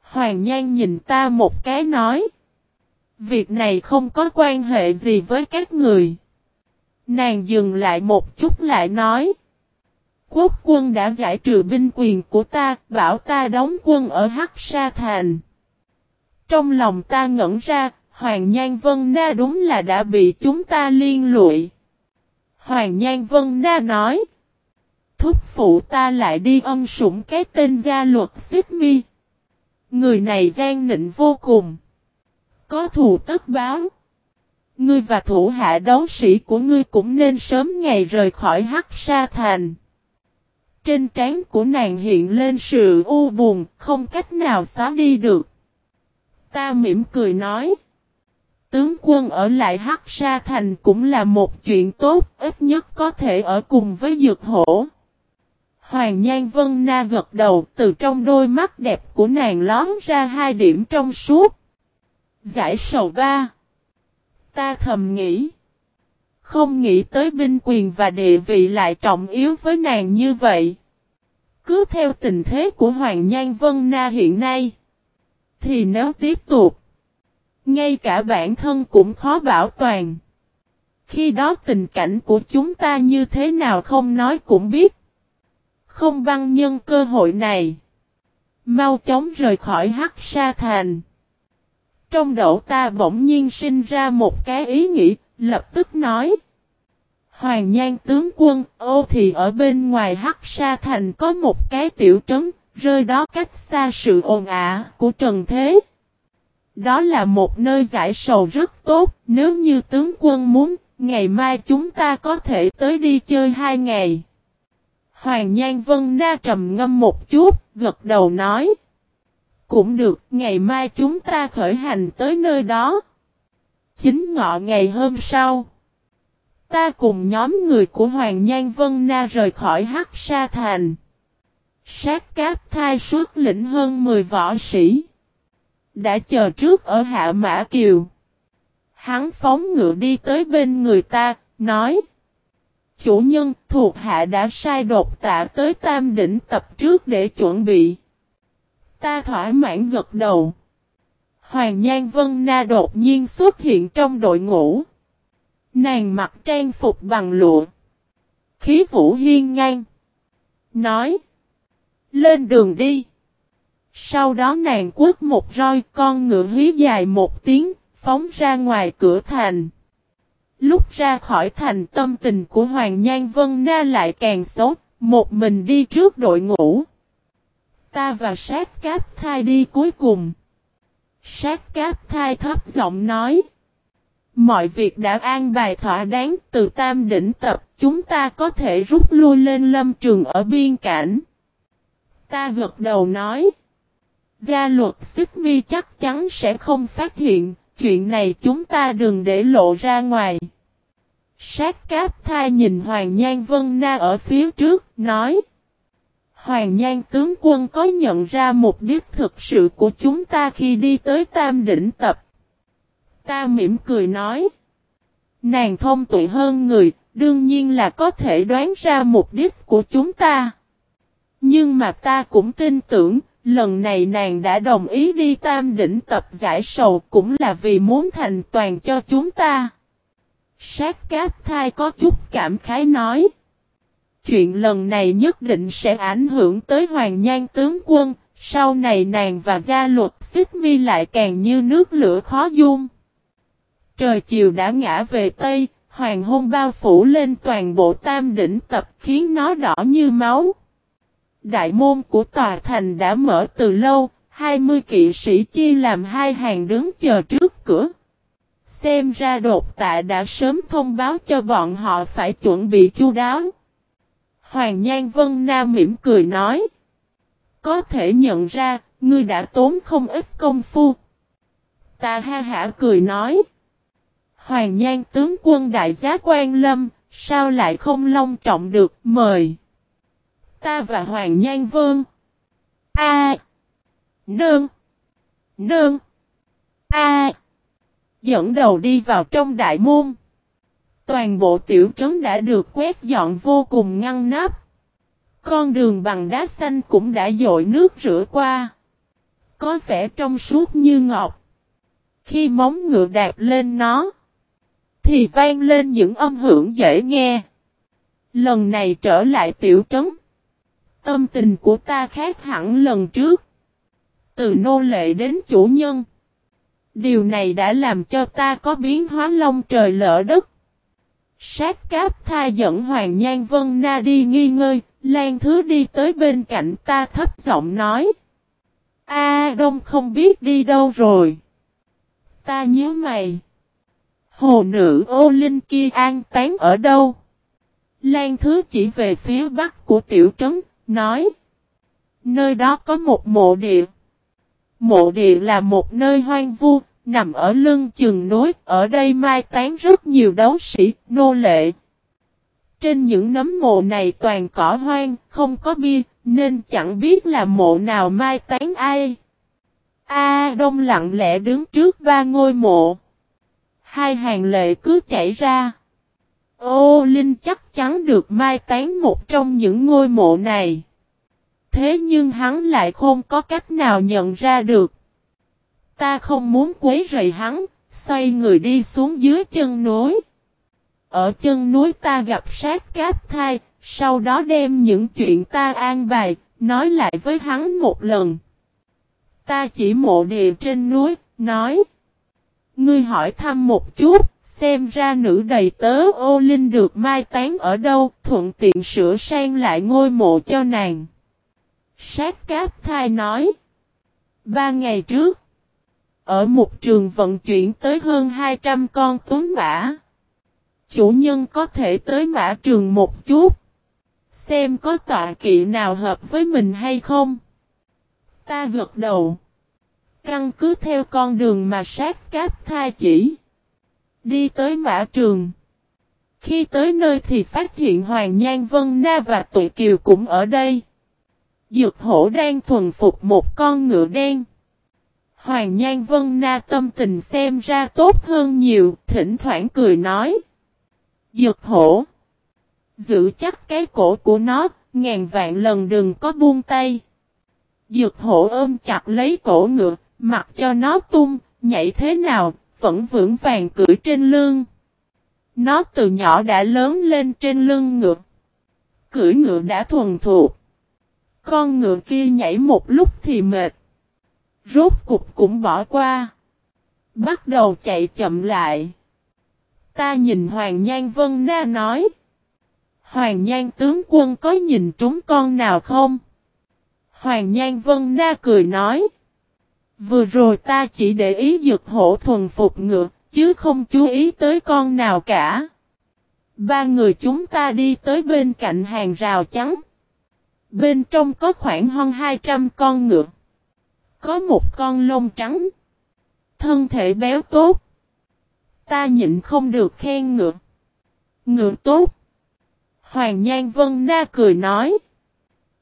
Hoàng Nhan nhìn ta một cái nói. Việc này không có quan hệ gì với các người. Nàng dừng lại một chút lại nói. Quốc quân đã giải trừ binh quyền của ta, bảo ta đóng quân ở Hắc Sa Thành. Trong lòng ta ngẩn ra, Hoàng Nhan Vân Na đúng là đã bị chúng ta liên lụy. Hoàng Nhan Vân Na nói. Thúc phụ ta lại đi ân sủng cái tên gia luật xích mi. Người này gian nịnh vô cùng. Có thù tất báo. Ngươi và thủ hạ đấu sĩ của ngươi cũng nên sớm ngày rời khỏi Hắc Sa Thành. Trên trán của nàng hiện lên sự u buồn, không cách nào xóa đi được. Ta mỉm cười nói. Tướng quân ở lại Hắc Sa Thành cũng là một chuyện tốt, ít nhất có thể ở cùng với dược hổ. Hoàng Nhan Vân Na gật đầu từ trong đôi mắt đẹp của nàng lón ra hai điểm trong suốt. Giải sầu ba. Ta thầm nghĩ. Không nghĩ tới binh quyền và địa vị lại trọng yếu với nàng như vậy. cứ theo tình thế của Hoàng Nhan Vân Na hiện nay, thì nếu tiếp tục, ngay cả bản thân cũng khó bảo toàn. Khi đó tình cảnh của chúng ta như thế nào không nói cũng biết. Không băng nhân cơ hội này. Mau chóng rời khỏi hắc sa thành. Trong đầu ta bỗng nhiên sinh ra một cái ý nghĩ, lập tức nói. Hoàng Nhan tướng quân, ô thì ở bên ngoài Hắc Sa Thành có một cái tiểu trấn, rơi đó cách xa sự ồn ả của Trần Thế. Đó là một nơi giải sầu rất tốt, nếu như tướng quân muốn, ngày mai chúng ta có thể tới đi chơi hai ngày. Hoàng Nhan Vân Na trầm ngâm một chút, gật đầu nói. Cũng được, ngày mai chúng ta khởi hành tới nơi đó. Chính ngọ ngày hôm sau. Ta cùng nhóm người của Hoàng Nhan Vân Na rời khỏi Hắc Sa Thành. Sát cáp thai suốt lĩnh hơn 10 võ sĩ. Đã chờ trước ở Hạ Mã Kiều. Hắn phóng ngựa đi tới bên người ta, nói. Chủ nhân thuộc hạ đã sai đột tạ tới tam đỉnh tập trước để chuẩn bị. Ta thỏa mãn gật đầu. Hoàng Nhan Vân Na đột nhiên xuất hiện trong đội ngũ. Nàng mặc trang phục bằng lụa. Khí vũ hiên ngang. Nói. Lên đường đi. Sau đó nàng quất một roi con ngựa hí dài một tiếng, phóng ra ngoài cửa thành. Lúc ra khỏi thành tâm tình của Hoàng Nhan Vân Na lại càng xấu, một mình đi trước đội ngũ. Ta và sát cáp thai đi cuối cùng. Sát cáp thai thấp giọng nói. Mọi việc đã an bài thỏa đáng từ tam đỉnh tập chúng ta có thể rút lui lên lâm trường ở biên cảnh. Ta gật đầu nói. Gia luật xích mi chắc chắn sẽ không phát hiện, chuyện này chúng ta đừng để lộ ra ngoài. Sát cáp thai nhìn Hoàng Nhan Vân Na ở phía trước, nói. Hoàng Nhan tướng quân có nhận ra mục đích thực sự của chúng ta khi đi tới tam đỉnh tập. Ta mỉm cười nói. Nàng thông tuệ hơn người, đương nhiên là có thể đoán ra mục đích của chúng ta. Nhưng mà ta cũng tin tưởng, lần này nàng đã đồng ý đi tam đỉnh tập giải sầu cũng là vì muốn thành toàn cho chúng ta. Sát cáp thai có chút cảm khái nói. Chuyện lần này nhất định sẽ ảnh hưởng tới hoàng nhan tướng quân, sau này nàng và gia luật xích mi lại càng như nước lửa khó dung. Trời chiều đã ngã về Tây, hoàng hôn bao phủ lên toàn bộ tam đỉnh tập khiến nó đỏ như máu. Đại môn của tòa thành đã mở từ lâu, 20 kỵ sĩ chia làm hai hàng đứng chờ trước cửa. Xem ra đột tạ đã sớm thông báo cho bọn họ phải chuẩn bị chu đáo. Hoàng Nhan Vân Nam mỉm cười nói. Có thể nhận ra, ngươi đã tốn không ít công phu. Ta ha hả cười nói. Hoàng Nhan tướng quân đại giá quan lâm, sao lại không long trọng được, mời. Ta và Hoàng Nhan Vương. A. Nương. Nương. A. Dẫn đầu đi vào trong đại môn. Toàn bộ tiểu trấn đã được quét dọn vô cùng ngăn nắp. Con đường bằng đá xanh cũng đã dội nước rửa qua. Có vẻ trong suốt như ngọc. Khi móng ngựa đạp lên nó, thì vang lên những âm hưởng dễ nghe. Lần này trở lại tiểu trấn. Tâm tình của ta khác hẳn lần trước. Từ nô lệ đến chủ nhân. Điều này đã làm cho ta có biến hóa long trời lỡ đất. Sát cáp tha dẫn Hoàng Nhan Vân Na đi nghi ngơi, Lan Thứ đi tới bên cạnh ta thấp giọng nói. A Đông không biết đi đâu rồi. Ta nhớ mày. Hồ nữ ô linh kia an tán ở đâu? Lan Thứ chỉ về phía bắc của tiểu trấn, nói. Nơi đó có một mộ địa. Mộ địa là một nơi hoang vu, nằm ở lưng chừng núi, ở đây mai tán rất nhiều đấu sĩ, nô lệ. Trên những nấm mộ này toàn cỏ hoang, không có bia, nên chẳng biết là mộ nào mai tán ai. A Đông lặng lẽ đứng trước ba ngôi mộ. Hai hàng lệ cứ chảy ra. Ô Linh chắc chắn được mai tán một trong những ngôi mộ này. Thế nhưng hắn lại không có cách nào nhận ra được. Ta không muốn quấy rầy hắn, xoay người đi xuống dưới chân núi. Ở chân núi ta gặp sát cáp thai, sau đó đem những chuyện ta an bài, nói lại với hắn một lần. Ta chỉ mộ địa trên núi, nói. Ngươi hỏi thăm một chút, xem ra nữ đầy tớ ô linh được mai tán ở đâu, thuận tiện sửa sang lại ngôi mộ cho nàng. Sát cáp thai nói. Ba ngày trước, ở một trường vận chuyển tới hơn 200 con tuấn mã. Chủ nhân có thể tới mã trường một chút. Xem có tọa kỵ nào hợp với mình hay không. Ta gật đầu. Căn cứ theo con đường mà sát cáp thai chỉ. Đi tới mã trường. Khi tới nơi thì phát hiện Hoàng Nhan Vân Na và Tụi Kiều cũng ở đây. Dược hổ đang thuần phục một con ngựa đen. Hoàng Nhan Vân Na tâm tình xem ra tốt hơn nhiều, thỉnh thoảng cười nói. Dược hổ. Giữ chắc cái cổ của nó, ngàn vạn lần đừng có buông tay. Dược hổ ôm chặt lấy cổ ngựa, mặc cho nó tung, nhảy thế nào, vẫn vững vàng cưỡi trên lưng. Nó từ nhỏ đã lớn lên trên lưng ngựa. Cưỡi ngựa đã thuần thuộc. Con ngựa kia nhảy một lúc thì mệt. Rốt cục cũng bỏ qua. Bắt đầu chạy chậm lại. Ta nhìn Hoàng Nhan Vân Na nói. Hoàng Nhan tướng quân có nhìn trúng con nào không? Hoàng Nhan Vân Na cười nói. Vừa rồi ta chỉ để ý dược hổ thuần phục ngựa, chứ không chú ý tới con nào cả. Ba người chúng ta đi tới bên cạnh hàng rào trắng. Bên trong có khoảng hơn 200 con ngựa. Có một con lông trắng. Thân thể béo tốt. Ta nhịn không được khen ngựa. Ngựa tốt. Hoàng Nhan Vân Na cười nói.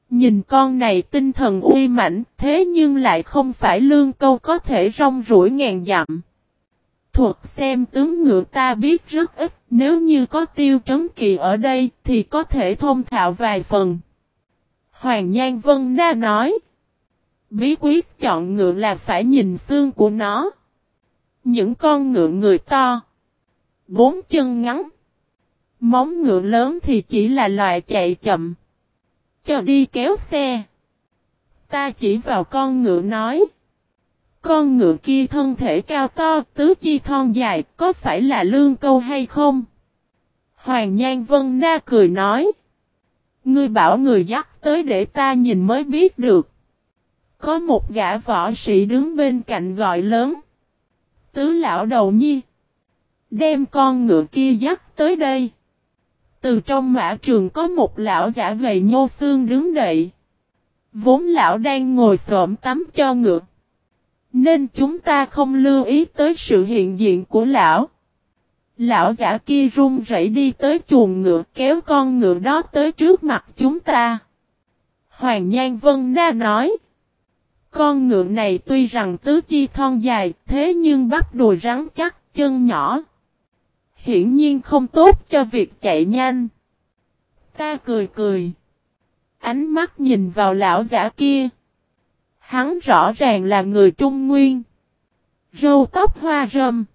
Nhìn con này tinh thần uy mãnh thế nhưng lại không phải lương câu có thể rong rủi ngàn dặm. Thuật xem tướng ngựa ta biết rất ít, nếu như có tiêu trấn kỳ ở đây thì có thể thông thạo vài phần. Hoàng Nhan Vân Na nói. Bí quyết chọn ngựa là phải nhìn xương của nó. Những con ngựa người to. Bốn chân ngắn. Móng ngựa lớn thì chỉ là loài chạy chậm. Cho đi kéo xe. Ta chỉ vào con ngựa nói. Con ngựa kia thân thể cao to, tứ chi thon dài, có phải là lương câu hay không? Hoàng Nhan Vân Na cười nói. Ngươi bảo người dắt tới để ta nhìn mới biết được. Có một gã võ sĩ đứng bên cạnh gọi lớn. Tứ lão đầu nhi. Đem con ngựa kia dắt tới đây. Từ trong mã trường có một lão giả gầy nhô xương đứng đậy. Vốn lão đang ngồi xổm tắm cho ngựa. Nên chúng ta không lưu ý tới sự hiện diện của lão. Lão giả kia run rẩy đi tới chuồng ngựa, kéo con ngựa đó tới trước mặt chúng ta. Hoàng Nhan Vân Na nói. Con ngựa này tuy rằng tứ chi thon dài, thế nhưng bắt đùi rắn chắc, chân nhỏ. Hiển nhiên không tốt cho việc chạy nhanh. Ta cười cười. Ánh mắt nhìn vào lão giả kia. Hắn rõ ràng là người Trung Nguyên. Râu tóc hoa râm.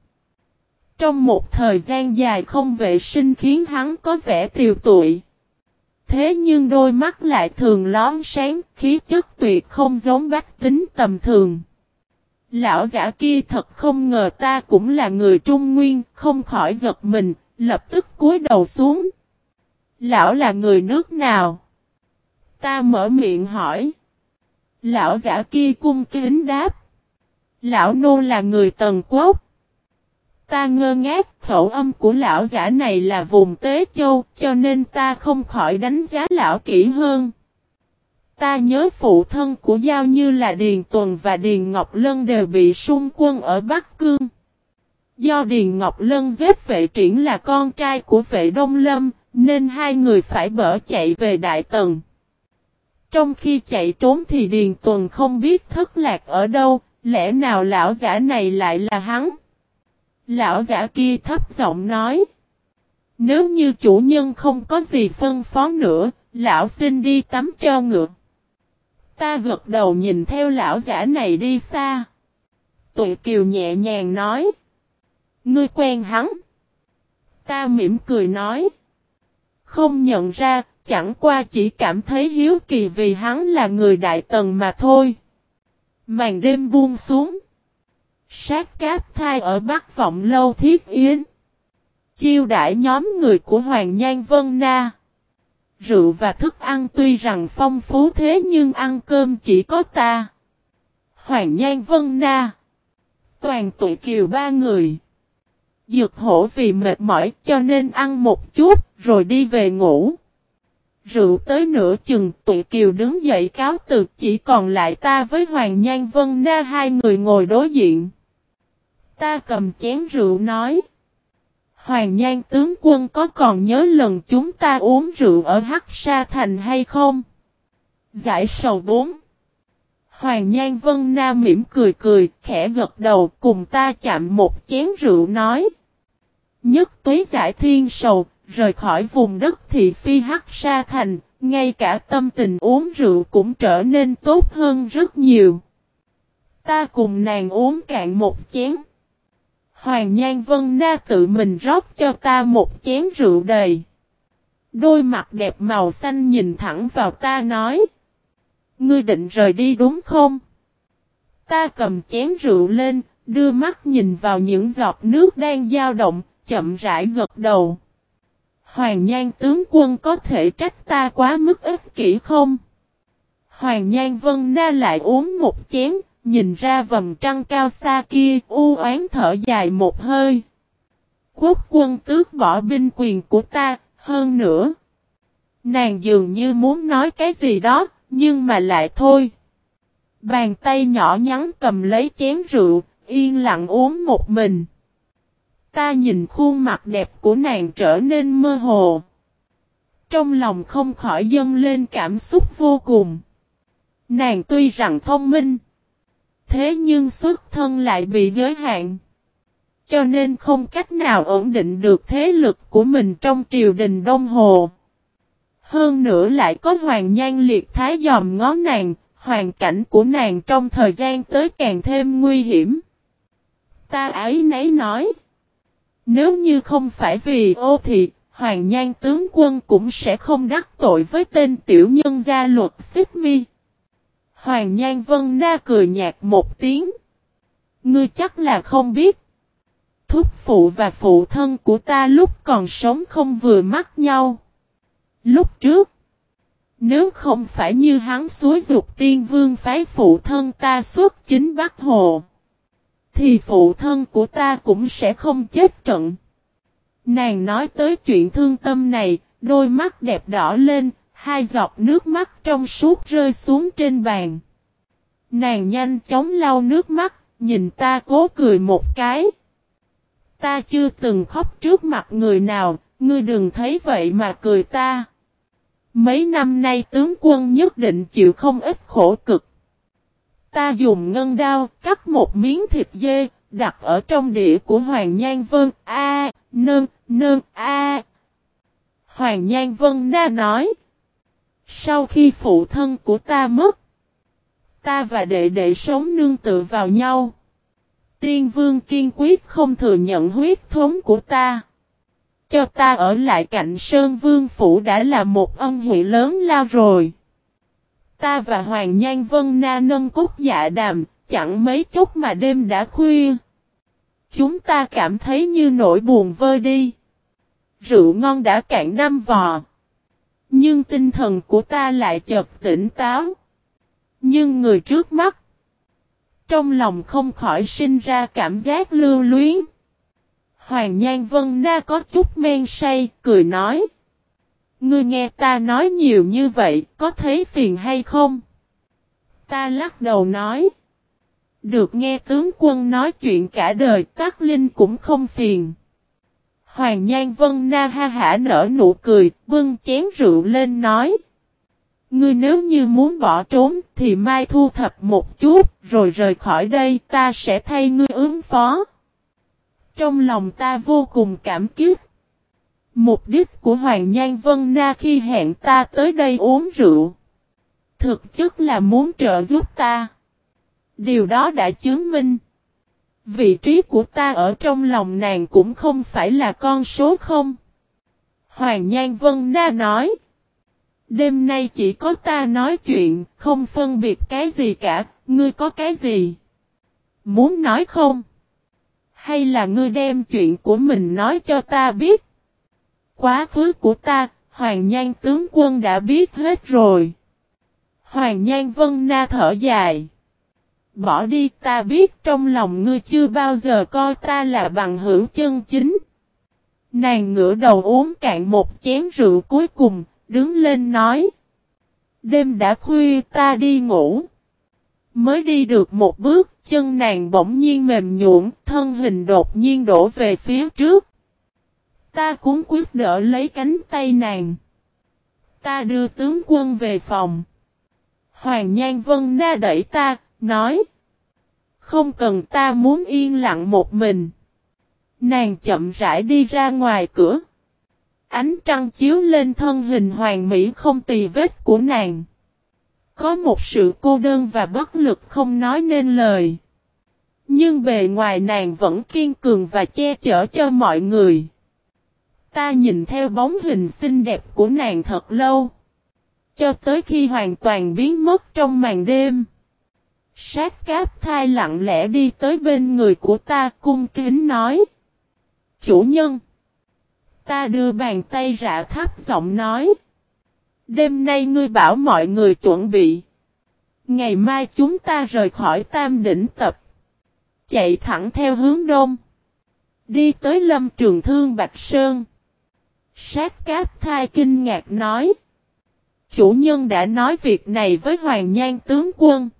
Trong một thời gian dài không vệ sinh khiến hắn có vẻ tiều tụi. Thế nhưng đôi mắt lại thường lón sáng, khí chất tuyệt không giống bách tính tầm thường. Lão giả kia thật không ngờ ta cũng là người Trung Nguyên, không khỏi giật mình, lập tức cúi đầu xuống. Lão là người nước nào? Ta mở miệng hỏi. Lão giả kia cung kính đáp. Lão nô là người tần quốc. Ta ngơ ngác khẩu âm của lão giả này là vùng Tế Châu cho nên ta không khỏi đánh giá lão kỹ hơn. Ta nhớ phụ thân của Giao như là Điền Tuần và Điền Ngọc Lân đều bị xung quân ở Bắc Cương. Do Điền Ngọc Lân giết vệ triển là con trai của vệ Đông Lâm, nên hai người phải bở chạy về Đại Tần. Trong khi chạy trốn thì Điền Tuần không biết thất lạc ở đâu, lẽ nào lão giả này lại là hắn? Lão giả kia thấp giọng nói. Nếu như chủ nhân không có gì phân phó nữa, lão xin đi tắm cho ngựa. Ta gật đầu nhìn theo lão giả này đi xa. Tụi kiều nhẹ nhàng nói. Ngươi quen hắn. Ta mỉm cười nói. Không nhận ra, chẳng qua chỉ cảm thấy hiếu kỳ vì hắn là người đại tần mà thôi. Màn đêm buông xuống. Sát cáp thai ở Bắc Vọng Lâu Thiết Yến. Chiêu đãi nhóm người của Hoàng Nhan Vân Na. Rượu và thức ăn tuy rằng phong phú thế nhưng ăn cơm chỉ có ta. Hoàng Nhan Vân Na. Toàn tụi kiều ba người. Dược hổ vì mệt mỏi cho nên ăn một chút, rồi đi về ngủ. Rượu tới nửa chừng, tụi kiều đứng dậy cáo từ, chỉ còn lại ta với Hoàng Nhan Vân Na hai người ngồi đối diện. Ta cầm chén rượu nói. Hoàng Nhan tướng quân có còn nhớ lần chúng ta uống rượu ở Hắc Sa Thành hay không? Giải sầu 4 Hoàng Nhan Vân na mỉm cười cười, khẽ gật đầu cùng ta chạm một chén rượu nói. Nhất tuế giải thiên sầu, rời khỏi vùng đất thị phi Hắc Sa Thành, ngay cả tâm tình uống rượu cũng trở nên tốt hơn rất nhiều. Ta cùng nàng uống cạn một chén. Hoàng Nhan Vân Na tự mình rót cho ta một chén rượu đầy. Đôi mặt đẹp màu xanh nhìn thẳng vào ta nói. Ngươi định rời đi đúng không? Ta cầm chén rượu lên, đưa mắt nhìn vào những giọt nước đang dao động, chậm rãi gật đầu. Hoàng Nhan tướng quân có thể trách ta quá mức ích kỷ không? Hoàng Nhan Vân Na lại uống một chén, Nhìn ra vầng trăng cao xa kia, u oán thở dài một hơi. Quốc quân tước bỏ binh quyền của ta, hơn nữa. Nàng dường như muốn nói cái gì đó, nhưng mà lại thôi. Bàn tay nhỏ nhắn cầm lấy chén rượu, yên lặng uống một mình. Ta nhìn khuôn mặt đẹp của nàng trở nên mơ hồ. Trong lòng không khỏi dâng lên cảm xúc vô cùng. Nàng tuy rằng thông minh, Thế nhưng xuất thân lại bị giới hạn. Cho nên không cách nào ổn định được thế lực của mình trong triều đình Đông Hồ. Hơn nữa lại có hoàng nhan liệt thái dòm ngó nàng, hoàn cảnh của nàng trong thời gian tới càng thêm nguy hiểm. Ta ấy nấy nói. Nếu như không phải vì ô thì, hoàng nhan tướng quân cũng sẽ không đắc tội với tên tiểu nhân gia luật xích mi. Hoàng Nhan Vân Na cười nhạt một tiếng. Ngươi chắc là không biết. Thúc phụ và phụ thân của ta lúc còn sống không vừa mắt nhau. Lúc trước, nếu không phải như hắn suối dục tiên vương phái phụ thân ta xuất chính Bắc Hồ, thì phụ thân của ta cũng sẽ không chết trận. Nàng nói tới chuyện thương tâm này, đôi mắt đẹp đỏ lên, Hai giọt nước mắt trong suốt rơi xuống trên bàn. Nàng nhanh chóng lau nước mắt, nhìn ta cố cười một cái. Ta chưa từng khóc trước mặt người nào, ngươi đừng thấy vậy mà cười ta. Mấy năm nay tướng quân nhất định chịu không ít khổ cực. Ta dùng ngân đao cắt một miếng thịt dê, đặt ở trong đĩa của Hoàng Nhan Vân. A, nơn, nơn, a. Hoàng Nhan Vân na nói. Sau khi phụ thân của ta mất, ta và đệ đệ sống nương tự vào nhau. Tiên vương kiên quyết không thừa nhận huyết thống của ta. Cho ta ở lại cạnh Sơn Vương Phủ đã là một ân huệ lớn lao rồi. Ta và Hoàng Nhan Vân Na nâng cốt dạ đàm, chẳng mấy chút mà đêm đã khuya. Chúng ta cảm thấy như nỗi buồn vơi đi. Rượu ngon đã cạn năm vò. Nhưng tinh thần của ta lại chợt tỉnh táo. Nhưng người trước mắt. Trong lòng không khỏi sinh ra cảm giác lưu luyến. Hoàng Nhan Vân Na có chút men say, cười nói. Ngươi nghe ta nói nhiều như vậy, có thấy phiền hay không? Ta lắc đầu nói. Được nghe tướng quân nói chuyện cả đời, Tắc Linh cũng không phiền. Hoàng Nhan Vân Na ha hả nở nụ cười, bưng chén rượu lên nói. Ngươi nếu như muốn bỏ trốn thì mai thu thập một chút rồi rời khỏi đây ta sẽ thay ngươi ứng phó. Trong lòng ta vô cùng cảm kích. Mục đích của Hoàng Nhan Vân Na khi hẹn ta tới đây uống rượu. Thực chất là muốn trợ giúp ta. Điều đó đã chứng minh. Vị trí của ta ở trong lòng nàng cũng không phải là con số không. Hoàng Nhan Vân Na nói. Đêm nay chỉ có ta nói chuyện, không phân biệt cái gì cả, ngươi có cái gì? Muốn nói không? Hay là ngươi đem chuyện của mình nói cho ta biết? Quá khứ của ta, Hoàng Nhan tướng quân đã biết hết rồi. Hoàng Nhan Vân Na thở dài. Bỏ đi ta biết trong lòng ngươi chưa bao giờ coi ta là bằng hữu chân chính. Nàng ngửa đầu uống cạn một chén rượu cuối cùng, đứng lên nói. Đêm đã khuya ta đi ngủ. Mới đi được một bước, chân nàng bỗng nhiên mềm nhũn, thân hình đột nhiên đổ về phía trước. Ta cũng quyết đỡ lấy cánh tay nàng. Ta đưa tướng quân về phòng. Hoàng Nhan Vân Na đẩy ta, nói. Không cần ta muốn yên lặng một mình. Nàng chậm rãi đi ra ngoài cửa. Ánh trăng chiếu lên thân hình hoàng mỹ không tì vết của nàng. Có một sự cô đơn và bất lực không nói nên lời. Nhưng bề ngoài nàng vẫn kiên cường và che chở cho mọi người. Ta nhìn theo bóng hình xinh đẹp của nàng thật lâu. Cho tới khi hoàn toàn biến mất trong màn đêm. Sát cáp thai lặng lẽ đi tới bên người của ta, cung kính nói. Chủ nhân. Ta đưa bàn tay rạ thấp giọng nói. Đêm nay ngươi bảo mọi người chuẩn bị. Ngày mai chúng ta rời khỏi tam đỉnh tập. Chạy thẳng theo hướng đông. Đi tới lâm trường thương Bạch Sơn. Sát cáp thai kinh ngạc nói. Chủ nhân đã nói việc này với Hoàng Nhan tướng quân.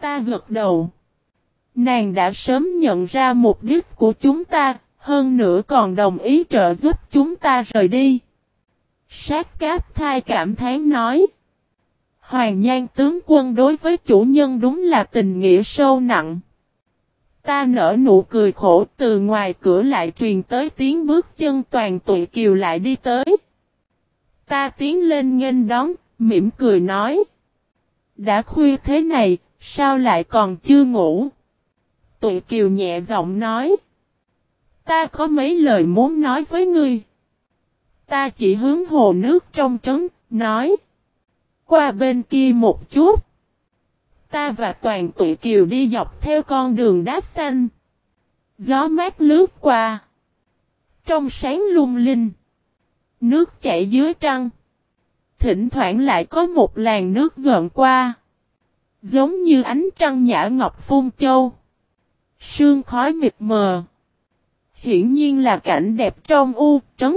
Ta gật đầu. Nàng đã sớm nhận ra mục đích của chúng ta, hơn nữa còn đồng ý trợ giúp chúng ta rời đi. Sát cáp thai cảm thán nói. Hoàng nhan tướng quân đối với chủ nhân đúng là tình nghĩa sâu nặng. Ta nở nụ cười khổ từ ngoài cửa lại truyền tới tiếng bước chân toàn tụi kiều lại đi tới. Ta tiến lên nghênh đón, mỉm cười nói. Đã khuya thế này, sao lại còn chưa ngủ? Tụi kiều nhẹ giọng nói. Ta có mấy lời muốn nói với ngươi. Ta chỉ hướng hồ nước trong trấn, nói. Qua bên kia một chút. Ta và toàn tụi kiều đi dọc theo con đường đá xanh. Gió mát lướt qua. Trong sáng lung linh. Nước chảy dưới trăng. Thỉnh thoảng lại có một làn nước gợn qua. Giống như ánh trăng nhã ngọc phun châu. Sương khói mịt mờ. Hiển nhiên là cảnh đẹp trong u, trấn.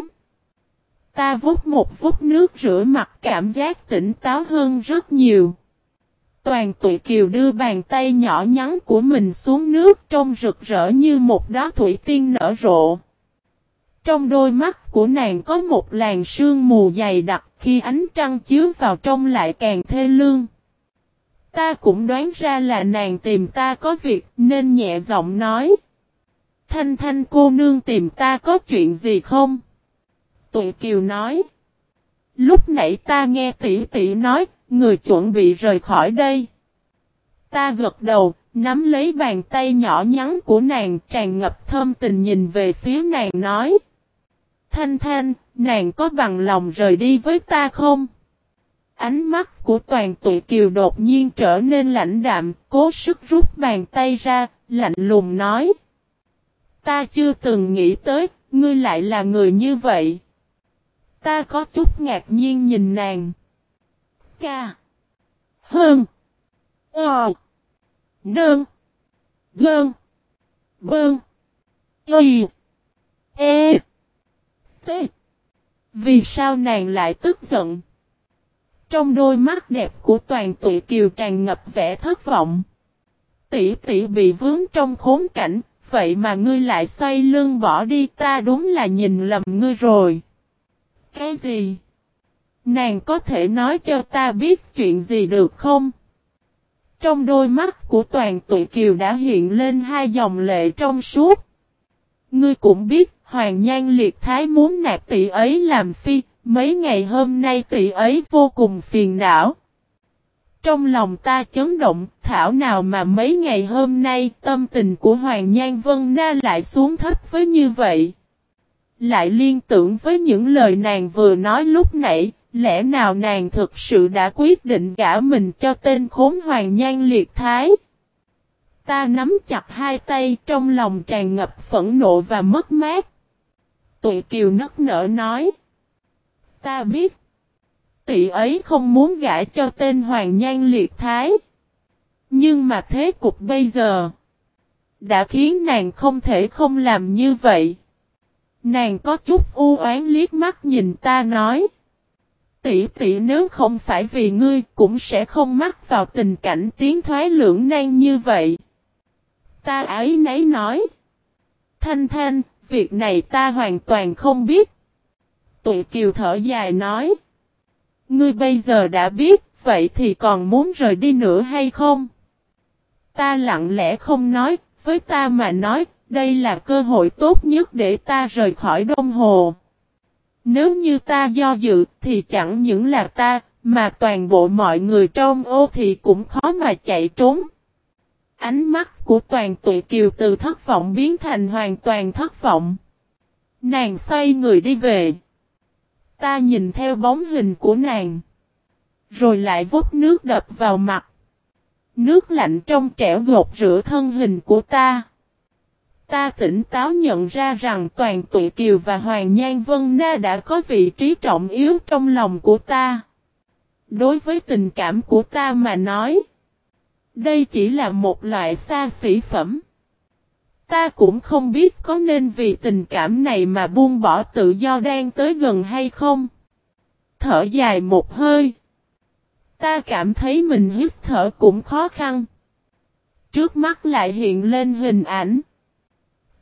Ta vút một vút nước rửa mặt cảm giác tỉnh táo hơn rất nhiều. Toàn tụi kiều đưa bàn tay nhỏ nhắn của mình xuống nước trông rực rỡ như một đóa thủy tiên nở rộ. Trong đôi mắt của nàng có một làn sương mù dày đặc khi ánh trăng chiếu vào trong lại càng thê lương. Ta cũng đoán ra là nàng tìm ta có việc nên nhẹ giọng nói. Thanh thanh cô nương tìm ta có chuyện gì không? Tụi Kiều nói. Lúc nãy ta nghe tỷ tỷ nói, người chuẩn bị rời khỏi đây. Ta gật đầu, nắm lấy bàn tay nhỏ nhắn của nàng tràn ngập thơm tình nhìn về phía nàng nói. Thanh thanh, nàng có bằng lòng rời đi với ta không? Ánh mắt của toàn tụi kiều đột nhiên trở nên lạnh đạm, cố sức rút bàn tay ra, lạnh lùng nói. Ta chưa từng nghĩ tới, ngươi lại là người như vậy. Ta có chút ngạc nhiên nhìn nàng. Ca. Hơn. Ờ. Nơn. Gơn. Bơn. Y. E. T. Vì sao nàng lại tức giận? Trong đôi mắt đẹp của toàn tụi kiều tràn ngập vẻ thất vọng. Tỷ tỷ bị vướng trong khốn cảnh, vậy mà ngươi lại xoay lưng bỏ đi ta đúng là nhìn lầm ngươi rồi. Cái gì? Nàng có thể nói cho ta biết chuyện gì được không? Trong đôi mắt của toàn tụi kiều đã hiện lên hai dòng lệ trong suốt. Ngươi cũng biết Hoàng Nhan Liệt Thái muốn nạp tỷ ấy làm phi, mấy ngày hôm nay tỷ ấy vô cùng phiền não. Trong lòng ta chấn động, thảo nào mà mấy ngày hôm nay tâm tình của Hoàng Nhan Vân Na lại xuống thấp với như vậy. Lại liên tưởng với những lời nàng vừa nói lúc nãy, lẽ nào nàng thực sự đã quyết định gả mình cho tên khốn Hoàng Nhan Liệt Thái. Ta nắm chặt hai tay trong lòng tràn ngập phẫn nộ và mất mát. Tụi Kiều nức nở nói. Ta biết. Tỷ ấy không muốn gả cho tên Hoàng Nhan Liệt Thái. Nhưng mà thế cục bây giờ. Đã khiến nàng không thể không làm như vậy. Nàng có chút u oán liếc mắt nhìn ta nói. Tỷ tỷ nếu không phải vì ngươi cũng sẽ không mắc vào tình cảnh tiến thoái lưỡng nan như vậy. Ta ấy nấy nói. Thanh thanh, việc này ta hoàn toàn không biết. Tụi kiều thở dài nói. Ngươi bây giờ đã biết, vậy thì còn muốn rời đi nữa hay không? Ta lặng lẽ không nói, với ta mà nói, đây là cơ hội tốt nhất để ta rời khỏi Đông Hồ. Nếu như ta do dự thì chẳng những là ta, mà toàn bộ mọi người trong ô thì cũng khó mà chạy trốn. Ánh mắt của toàn tụi kiều từ thất vọng biến thành hoàn toàn thất vọng. Nàng xoay người đi về. Ta nhìn theo bóng hình của nàng. Rồi lại vốt nước đập vào mặt. Nước lạnh trong trẻo gột rửa thân hình của ta. Ta tỉnh táo nhận ra rằng toàn tụi Kiều và Hoàng Nhan Vân Na đã có vị trí trọng yếu trong lòng của ta. Đối với tình cảm của ta mà nói. Đây chỉ là một loại xa xỉ phẩm. Ta cũng không biết có nên vì tình cảm này mà buông bỏ tự do đang tới gần hay không. Thở dài một hơi. Ta cảm thấy mình hít thở cũng khó khăn. Trước mắt lại hiện lên hình ảnh.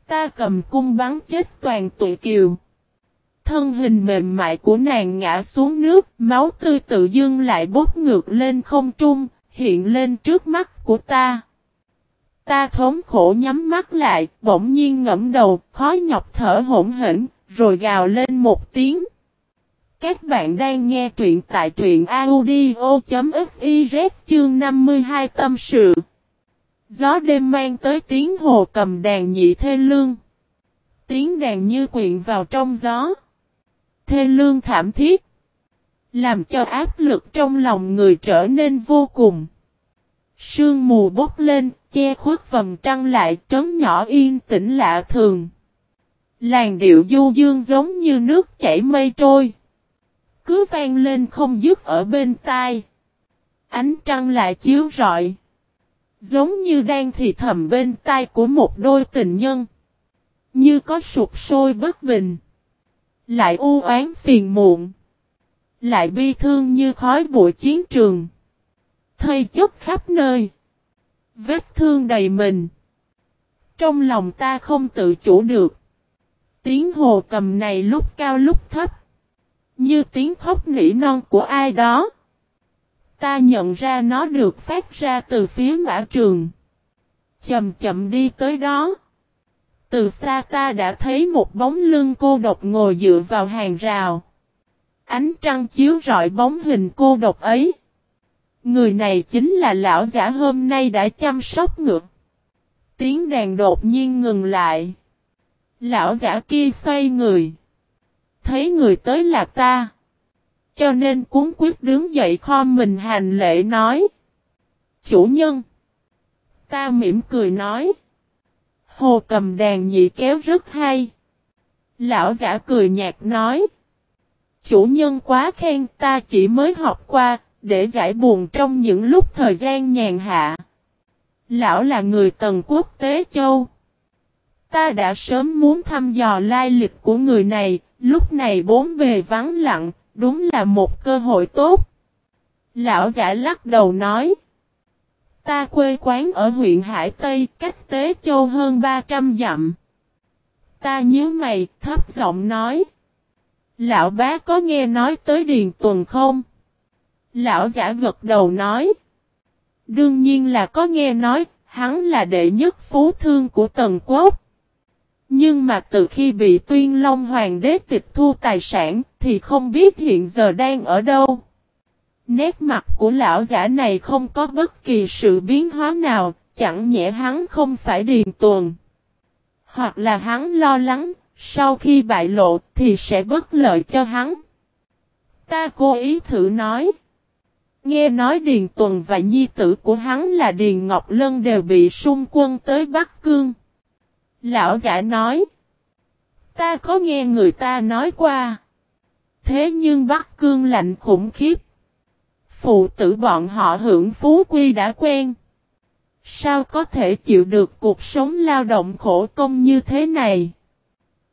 Ta cầm cung bắn chết toàn tụi kiều. Thân hình mềm mại của nàng ngã xuống nước, máu tươi tự dưng lại bốc ngược lên không trung, hiện lên trước mắt của ta. Ta thống khổ nhắm mắt lại, bỗng nhiên ngẫm đầu, khó nhọc thở hỗn hển, rồi gào lên một tiếng. Các bạn đang nghe truyện tại truyện audio.fiz chương 52 tâm sự. Gió đêm mang tới tiếng hồ cầm đàn nhị thê lương. Tiếng đàn như quyện vào trong gió. Thê lương thảm thiết. Làm cho áp lực trong lòng người trở nên vô cùng. Sương mù bốc lên, che khuất vầm trăng lại trấn nhỏ yên tĩnh lạ thường. Làn điệu du dương giống như nước chảy mây trôi. Cứ vang lên không dứt ở bên tai. Ánh trăng lại chiếu rọi. Giống như đang thì thầm bên tai của một đôi tình nhân. Như có sụp sôi bất bình. Lại u oán phiền muộn. Lại bi thương như khói bụi chiến trường. Thây chất khắp nơi. Vết thương đầy mình. Trong lòng ta không tự chủ được. Tiếng hồ cầm này lúc cao lúc thấp. Như tiếng khóc nỉ non của ai đó. Ta nhận ra nó được phát ra từ phía mã trường. Chậm chậm đi tới đó. Từ xa ta đã thấy một bóng lưng cô độc ngồi dựa vào hàng rào. Ánh trăng chiếu rọi bóng hình cô độc ấy. Người này chính là lão giả hôm nay đã chăm sóc ngược. Tiếng đàn đột nhiên ngừng lại. Lão giả kia xoay người. Thấy người tới là ta. Cho nên cuốn quyết đứng dậy kho mình hành lễ nói. Chủ nhân. Ta mỉm cười nói. Hồ cầm đàn nhị kéo rất hay. Lão giả cười nhạt nói. Chủ nhân quá khen ta chỉ mới học qua, để giải buồn trong những lúc thời gian nhàn hạ. Lão là người tần quốc tế châu. Ta đã sớm muốn thăm dò lai lịch của người này, lúc này bốn bề vắng lặng, đúng là một cơ hội tốt. Lão giả lắc đầu nói. Ta quê quán ở huyện Hải Tây, cách Tế Châu hơn 300 dặm. Ta nhớ mày, thấp giọng nói. Lão bá có nghe nói tới Điền Tuần không? Lão giả gật đầu nói. Đương nhiên là có nghe nói, hắn là đệ nhất phú thương của Tần Quốc. Nhưng mà từ khi bị tuyên long hoàng đế tịch thu tài sản thì không biết hiện giờ đang ở đâu. Nét mặt của lão giả này không có bất kỳ sự biến hóa nào, chẳng nhẽ hắn không phải điền tuần. Hoặc là hắn lo lắng, sau khi bại lộ thì sẽ bất lợi cho hắn. Ta cố ý thử nói. Nghe nói Điền Tuần và nhi tử của hắn là Điền Ngọc Lân đều bị xung quân tới Bắc Cương. Lão giả nói. Ta có nghe người ta nói qua. Thế nhưng Bắc Cương lạnh khủng khiếp. Phụ tử bọn họ hưởng phú quy đã quen. Sao có thể chịu được cuộc sống lao động khổ công như thế này?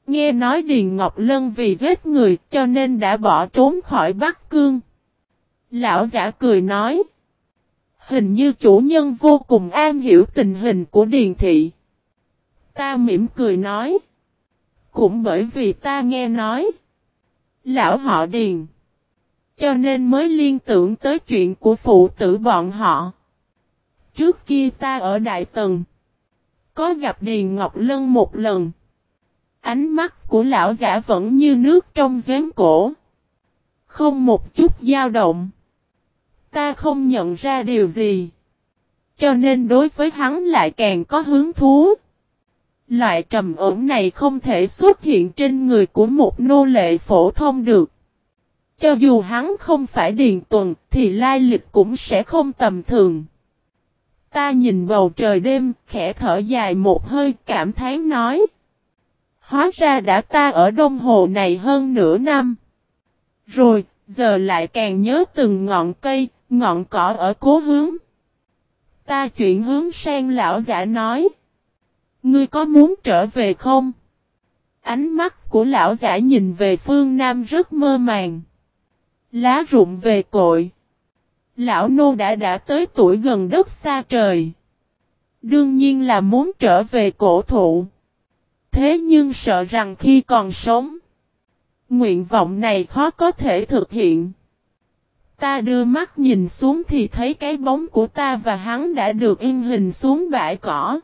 Nghe nói Điền Ngọc Lân vì giết người cho nên đã bỏ trốn khỏi Bắc Cương. Lão giả cười nói. Hình như chủ nhân vô cùng an hiểu tình hình của Điền Thị. Ta mỉm cười nói. Cũng bởi vì ta nghe nói. Lão họ Điền. Cho nên mới liên tưởng tới chuyện của phụ tử bọn họ. Trước kia ta ở Đại Tần. Có gặp Điền Ngọc Lân một lần. Ánh mắt của lão giả vẫn như nước trong giếng cổ. Không một chút dao động. Ta không nhận ra điều gì. Cho nên đối với hắn lại càng có hứng thú. Loại trầm ổn này không thể xuất hiện trên người của một nô lệ phổ thông được. Cho dù hắn không phải điền tuần thì lai lịch cũng sẽ không tầm thường. Ta nhìn bầu trời đêm, khẽ thở dài một hơi cảm thán nói. Hóa ra đã ta ở đông hồ này hơn nửa năm. Rồi, giờ lại càng nhớ từng ngọn cây, ngọn cỏ ở cố hướng. Ta chuyển hướng sang lão giả nói. Ngươi có muốn trở về không? Ánh mắt của lão giả nhìn về phương Nam rất mơ màng. Lá rụng về cội. Lão nô đã đã tới tuổi gần đất xa trời. Đương nhiên là muốn trở về cổ thụ. Thế nhưng sợ rằng khi còn sống, nguyện vọng này khó có thể thực hiện. Ta đưa mắt nhìn xuống thì thấy cái bóng của ta và hắn đã được in hình xuống bãi cỏ.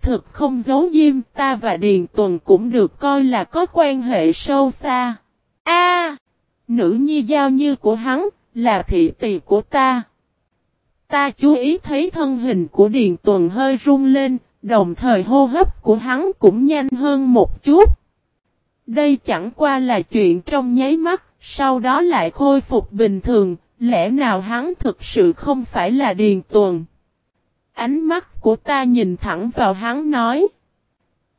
Thực không giấu diêm ta và Điền Tuần cũng được coi là có quan hệ sâu xa. A, Nữ nhi giao như của hắn, là thị tỳ của ta. Ta chú ý thấy thân hình của Điền Tuần hơi rung lên, đồng thời hô hấp của hắn cũng nhanh hơn một chút. Đây chẳng qua là chuyện trong nháy mắt, sau đó lại khôi phục bình thường, lẽ nào hắn thực sự không phải là Điền Tuần. Ánh mắt của ta nhìn thẳng vào hắn nói.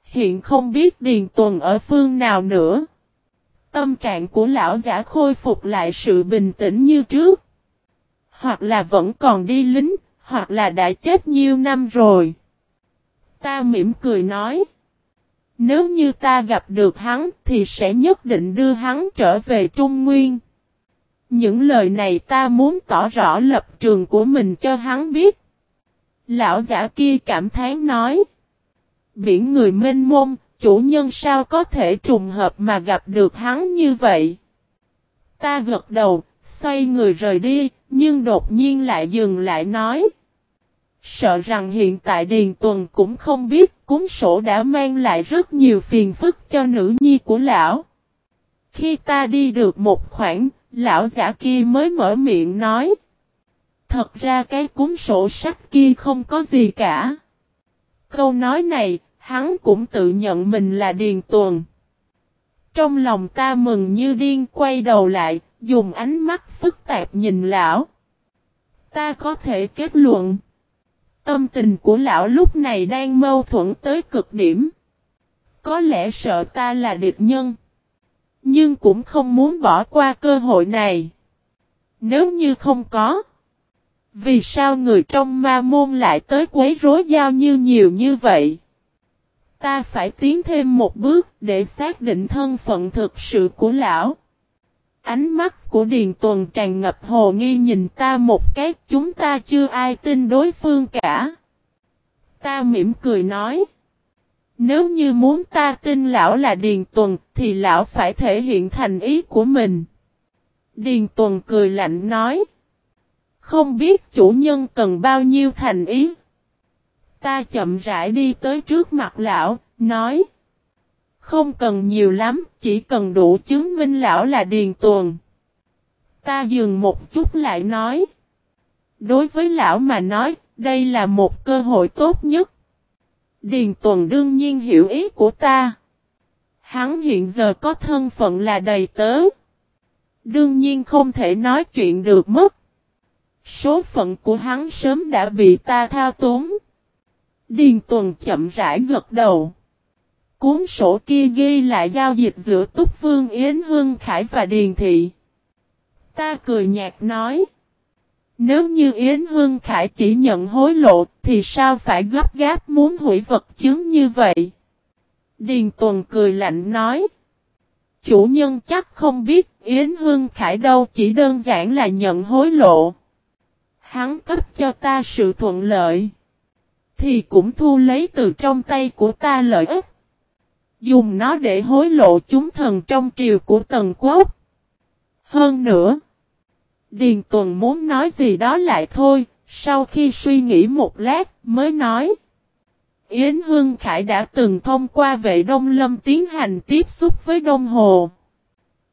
Hiện không biết Điền Tuần ở phương nào nữa. Tâm trạng của lão giả khôi phục lại sự bình tĩnh như trước. Hoặc là vẫn còn đi lính, hoặc là đã chết nhiều năm rồi. Ta mỉm cười nói. Nếu như ta gặp được hắn thì sẽ nhất định đưa hắn trở về Trung Nguyên. Những lời này ta muốn tỏ rõ lập trường của mình cho hắn biết. Lão giả kia cảm thán nói. Biển người mênh mông, chủ nhân sao có thể trùng hợp mà gặp được hắn như vậy? Ta gật đầu, xoay người rời đi, nhưng đột nhiên lại dừng lại nói. Sợ rằng hiện tại Điền Tuần cũng không biết cuốn sổ đã mang lại rất nhiều phiền phức cho nữ nhi của lão. Khi ta đi được một khoảng, lão giả kia mới mở miệng nói. Thật ra cái cuốn sổ sách kia không có gì cả. Câu nói này, hắn cũng tự nhận mình là Điền Tuần. Trong lòng ta mừng như điên quay đầu lại, dùng ánh mắt phức tạp nhìn lão. Ta có thể kết luận. Tâm tình của lão lúc này đang mâu thuẫn tới cực điểm. Có lẽ sợ ta là địch nhân. Nhưng cũng không muốn bỏ qua cơ hội này. Nếu như không có. Vì sao người trong ma môn lại tới quấy rối giao như nhiều như vậy? Ta phải tiến thêm một bước để xác định thân phận thực sự của lão. Ánh mắt của Điền Tuần tràn ngập hồ nghi nhìn ta một cái chúng ta chưa ai tin đối phương cả. Ta mỉm cười nói. Nếu như muốn ta tin lão là Điền Tuần thì lão phải thể hiện thành ý của mình. Điền Tuần cười lạnh nói. Không biết chủ nhân cần bao nhiêu thành ý. Ta chậm rãi đi tới trước mặt lão, nói. Không cần nhiều lắm, chỉ cần đủ chứng minh lão là Điền Tuần. Ta dừng một chút lại nói. Đối với lão mà nói, đây là một cơ hội tốt nhất. Điền Tuần đương nhiên hiểu ý của ta. Hắn hiện giờ có thân phận là đầy tớ. Đương nhiên không thể nói chuyện được mất. Số phận của hắn sớm đã bị ta thao túng. Điền Tuần chậm rãi gật đầu. Cuốn sổ kia ghi lại giao dịch giữa Túc Vương Yến Hương Khải và Điền Thị. Ta cười nhạt nói. Nếu như Yến Hương Khải chỉ nhận hối lộ, thì sao phải gấp gáp muốn hủy vật chứng như vậy? Điền Tuần cười lạnh nói. Chủ nhân chắc không biết Yến Hương Khải đâu, chỉ đơn giản là nhận hối lộ. Hắn cấp cho ta sự thuận lợi. Thì cũng thu lấy từ trong tay của ta lợi ích. Dùng nó để hối lộ chúng thần trong triều của Tần Quốc. Hơn nữa. Điền Tuần muốn nói gì đó lại thôi. Sau khi suy nghĩ một lát mới nói. Yến Hương Khải đã từng thông qua vệ Đông Lâm tiến hành tiếp xúc với Đông Hồ.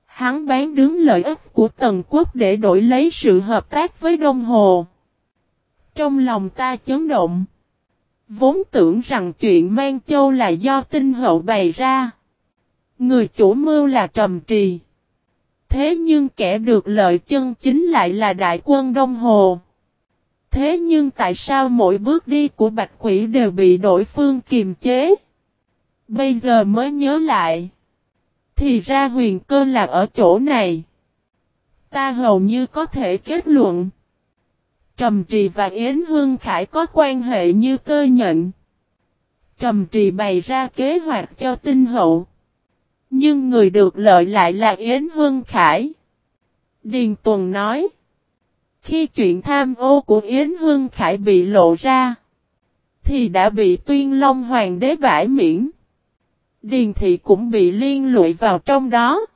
Hắn bán đứng lợi ích của Tần Quốc để đổi lấy sự hợp tác với Đông Hồ. Trong lòng ta chấn động. Vốn tưởng rằng chuyện mang châu là do tinh hậu bày ra. Người chủ mưu là Trầm Trì. Thế nhưng kẻ được lợi chân chính lại là đại quân Đông Hồ. Thế nhưng tại sao mỗi bước đi của Bạch Quỷ đều bị đổi phương kiềm chế? Bây giờ mới nhớ lại. Thì ra huyền cơ là ở chỗ này. Ta hầu như có thể kết luận. Trầm Trì và Yến Hương Khải có quan hệ như cơ nhận. Trầm Trì bày ra kế hoạch cho tinh hậu. Nhưng người được lợi lại là Yến Hương Khải. Điền Tuần nói. Khi chuyện tham ô của Yến Hương Khải bị lộ ra. Thì đã bị tuyên long hoàng đế bãi miễn. Điền thị cũng bị liên lụy vào trong đó.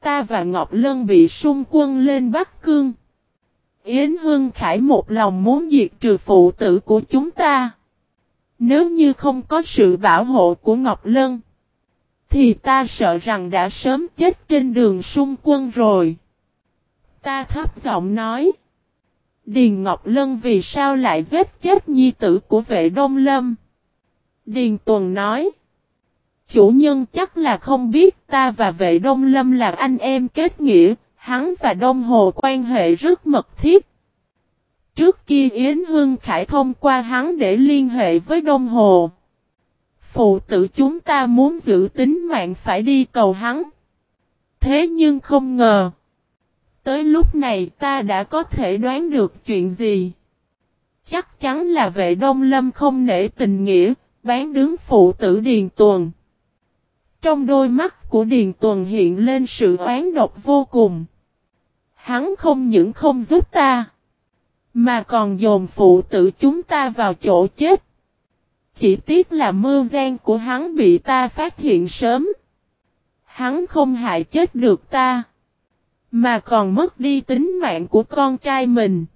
Ta và Ngọc Lân bị xung quân lên Bắc Cương. Yến Hương Khải một lòng muốn diệt trừ phụ tử của chúng ta. Nếu như không có sự bảo hộ của Ngọc Lân, thì ta sợ rằng đã sớm chết trên đường xung quân rồi. Ta thấp giọng nói. Điền Ngọc Lân vì sao lại giết chết nhi tử của vệ Đông Lâm? Điền Tuần nói. Chủ nhân chắc là không biết ta và vệ Đông Lâm là anh em kết nghĩa, hắn và Đông Hồ quan hệ rất mật thiết. Trước kia Yến Hương Khải thông qua hắn để liên hệ với Đông Hồ. Phụ tử chúng ta muốn giữ tính mạng phải đi cầu hắn. Thế nhưng không ngờ. Tới lúc này ta đã có thể đoán được chuyện gì. Chắc chắn là vệ Đông Lâm không nể tình nghĩa, bán đứng phụ tử Điền Tuần. Trong đôi mắt của Điền Tuần hiện lên sự oán độc vô cùng. Hắn không những không giúp ta, mà còn dồn phụ tử chúng ta vào chỗ chết. Chỉ tiếc là mưu gian của hắn bị ta phát hiện sớm. Hắn không hại chết được ta. Mà còn mất đi tính mạng của con trai mình.